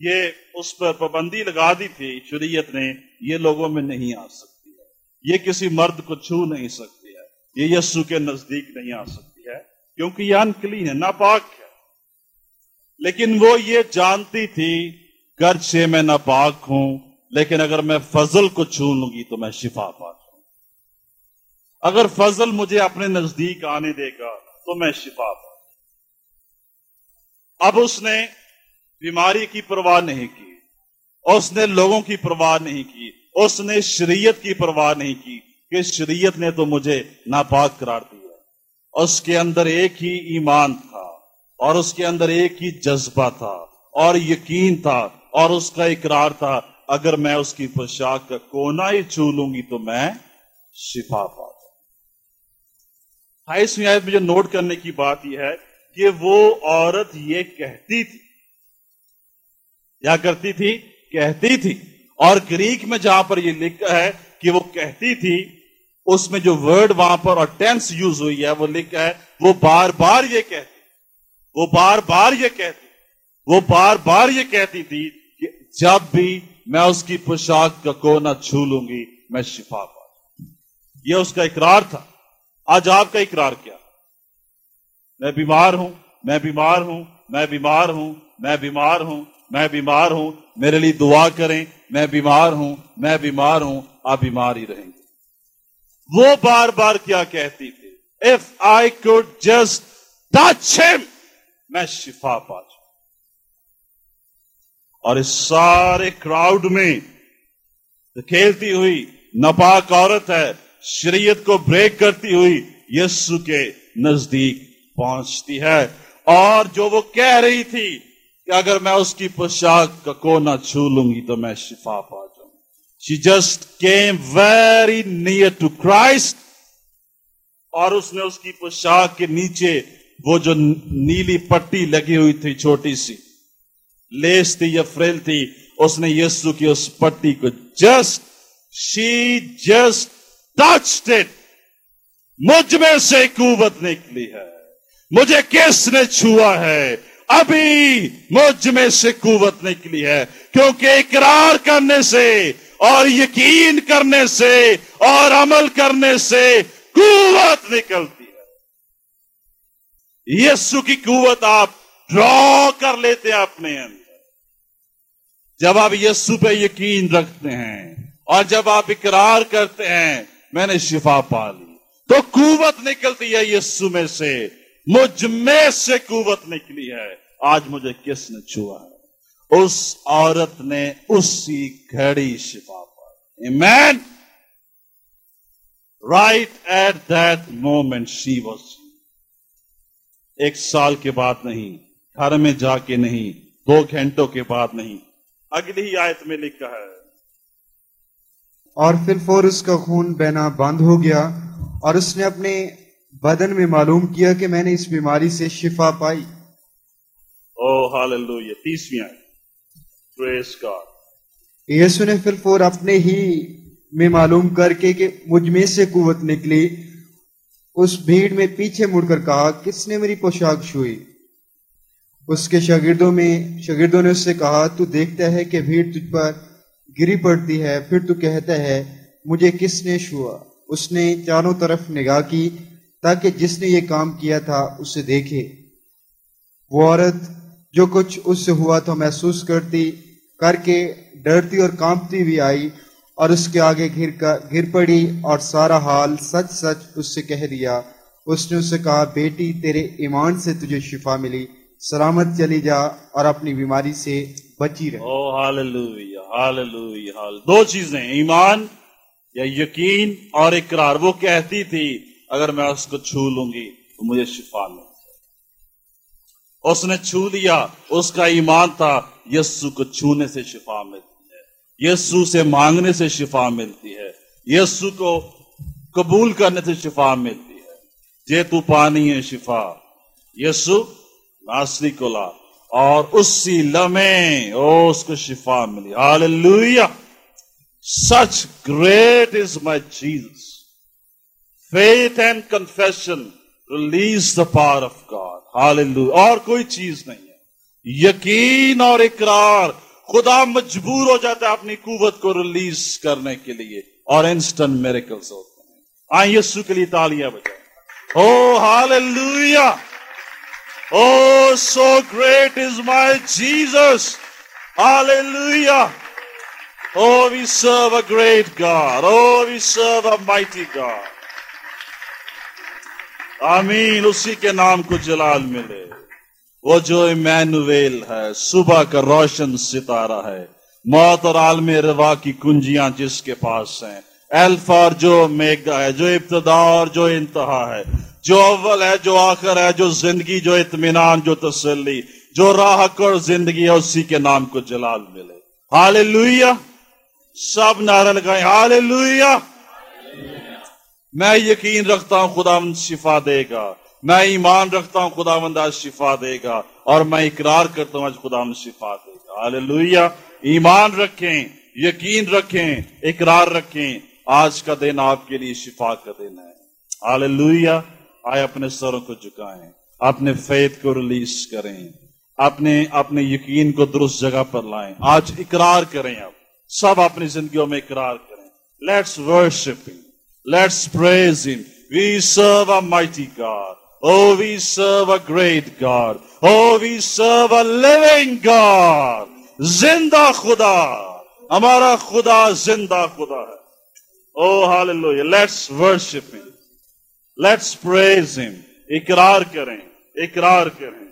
یہ اس پر پابندی لگا دی تھی۔ شریعت نے یہ لوگوں میں نہیں آ سکتی ہے۔ یہ کسی مرد کو چھو نہیں سکتی ہے۔ یہ یسو کے نزدیک نہیں آ سکتی ہے۔ کیونکہ یہ انکلین ہے، ناپاک ہے۔ لیکن وہ یہ جانتی تھی گرچہ میں ناپاک ہوں لیکن اگر میں فضل کو چھو لوں گی تو میں شفا پا جاؤں اگر فضل مجھے اپنے نزدیک آنے دے گا تو میں شفا پا اب اس نے بیماری کی پرواہ نہیں کی، اس نے لوگوں کی پرواہ نہیں کی، اس نے شریعت کی پرواہ نہیں کی کہ شریعت نے تو مجھے ناپاک قرار دیا۔ اس کے اندر ایک ہی ایمان تھا اور اس کے اندر ایک ہی جذبہ تھا اور یقین تھا اور اس کا اقرار تھا۔ اگر میں اس کی پوشاک کا کونا ہی چھو لوں گی تو میں شفا پا اٹھائیسویں آیت میں جو نوٹ کرنے کی بات یہ ہے کہ وہ عورت یہ کہتی تھی۔ کیا کرتی تھی؟ کہتی تھی۔ اور گریک میں جہاں پر یہ لکھا ہے کہ وہ کہتی تھی، اس میں جو ورڈ وہاں پر اور ٹینس یوز ہوئی ہے، وہ لکھا ہے، وہ بار بار یہ کہتی، وہ بار بار یہ کہتی، وہ بار بار یہ کہتی تھی کہ جب بھی میں اس کی پوشاک کا کونا چھو لوں گی، میں شفا پا یہ اس کا اقرار تھا۔ آج آپ کا اقرار کیا؟ میں بیمار ہوں، میں بیمار ہوں، میں بیمار ہوں، میں بیمار ہوں، میں بیمار ہوں۔ میرے لیے دعا کریں، میں بیمار ہوں، میں بیمار ہوں، آپ بیمار ہی رہیں گے۔ وہ بار بار کیا کہتی تھی if I could just touch him میں شفا پا جاؤں اور اس سارے کراؤڈ میں کھیلتی ہوئی نپاک عورت ہے، شریعت کو بریک کرتی ہوئی یسو کے نزدیک پہنچتی ہے۔ اور جو وہ کہہ رہی تھی کہ اگر میں اس کی پوشاک کا کونا چھو لوں گی تو میں شفا پا جاؤں۔ She just came very near to Christ اور اس نے اس کی پوشاک کے نیچے وہ جو نیلی پٹی لگی ہوئی تھی چھوٹی سی لیس تھی یا فریل تھی اس نے یسو کی اس پٹی کو just she just touch it مجھ میں سے قوت نکلی ہے، مجھے کس نے چھوا ہے؟ ابھی مجھ میں سے قوت نکلی ہے، کیونکہ اقرار کرنے سے اور یقین کرنے سے اور عمل کرنے سے قوت نکلتی ہے۔ یسو کی قوت آپ ڈرا کر لیتے ہیں اپنے اندر۔ جب آپ یسو پہ یقین رکھتے ہیں اور جب آپ اقرار کرتے ہیں، میں نے شفا پا لی۔ تو قوت نکلتی ہے یسو میں سے۔ مجھ میں سے قوت نکلی ہے۔ آج مجھے کس نے چھوا ہے؟ اس عورت نے اسی گھڑی شفا پائی man right at that moment she was ایک سال کے بعد نہیں، گھر میں جا کے نہیں، دو گھنٹوں کے بعد نہیں۔ اگلی ہی آیت میں لکھا ہے۔ اور پھر فور اس کا خون بہنا بند ہو گیا اور اس نے اپنے بدن میں معلوم کیا کہ میں نے اس بیماری سے شفا پائی۔ او ہاللویا تیسویں آیت۔ پریس گاڈ یسو نے پھر فور اپنے ہی میں معلوم کر کے کہ مجھ میں سے قوت نکلی۔ اس بھیڑ میں پیچھے مڑ کر کہا کس نے میری پوشاک چھوئی؟ اس کے شاگردوں میں شاگردوں نے اس سے کہا، تو دیکھتا ہے کہ بھیڑ تجھ پر گری پڑتی ہے، پھر تو کہتا ہے، مجھے کس نے چھوا؟ اس نے چاروں طرف نگاہ کی تاکہ جس نے یہ کام کیا تھا اسے دیکھے۔ وہ عورت جو کچھ اس سے ہوا تھا محسوس کرتی، کر کے ڈرتی اور کانپتی بھی آئی اور اس کے آگے گر گر پڑی اور سارا حال سچ سچ اس سے کہہ دیا۔ اس نے اس سے کہا، بیٹی، تیرے ایمان سے تجھے شفا ملی۔ سلامت چلی جا اور اپنی بیماری سے بچی رہے۔ او ہاللویا ہاللویا حال دو چیزیں، ایمان یا یقین اور اقرار۔ وہ کہتی تھی، اگر میں اس کو چھو لوں گی تو مجھے شفا مل اس نے چھو لیا، اس کا ایمان تھا، یسو کو چھونے سے شفا ملتی ہے۔ یسو سے مانگنے سے شفا ملتی ہے۔ یسو کو قبول کرنے سے شفا ملتی ہے۔ جے تو پانی ہے، شفا۔ یسو ناصری کو لا اور اسی لمحے اس کو شفا ملی۔ Hallelujah such great is my Jesus. Faith and confession release the power of God. Hallelujah اور کوئی چیز نہیں ہے۔ یقین اور اقرار۔ خدا مجبور ہو جاتا ہے اپنی قوت کو ریلیز کرنے کے لیے اور انسٹنٹ میریکلس ہوتے ہیں۔ آئیں یسو کے لیے تالیاں بجائیں۔ او hallelujah Oh, so great is my Jesus. Hallelujah. Oh, we serve a great God. Oh, we serve a mighty God. آمین اسی کے نام کو جلال ملے وہ جو ایمینویل ہے صبح کا روشن ستارہ ہے موت اور عالم روا کی کنجیاں جس کے پاس ہیں الفا اور جو میگا ہے جو ابتدا اور جو انتہا ہے جو اول ہے، جو آخر ہے، جو زندگی، جو اطمینان، جو تسلی، جو راہ اور زندگی ہے، اسی کے نام کو جلال ملے۔ حال سب نعرہ لگائیں۔ حال میں یقین رکھتا ہوں خدا مند شفا دے گا۔ میں ایمان رکھتا ہوں خدا مند آج شفا دے گا۔ اور میں اقرار کرتا ہوں آج خدا مند شفا دے گا۔ حال ایمان رکھیں، یقین رکھیں، اقرار رکھیں۔ آج کا دن آپ کے لیے شفا کا دن ہے۔ ہاللویا آئے اپنے سروں کو جھکائیں۔ اپنے فیت کو ریلیز کریں۔ اپنے اپنے یقین کو درست جگہ پر لائیں۔ آج اقرار کریں اب سب اپنی زندگیوں میں اقرار کریں۔ Let's worship let's praise him. We serve a mighty God. Oh, we serve a great God. Oh, we serve a living God. زندہ خدا۔ ہمارا خدا زندہ خدا ہے۔ Oh, hallelujah. Let's worship him. Let's praise him اقرار کریں. اقرار کریں.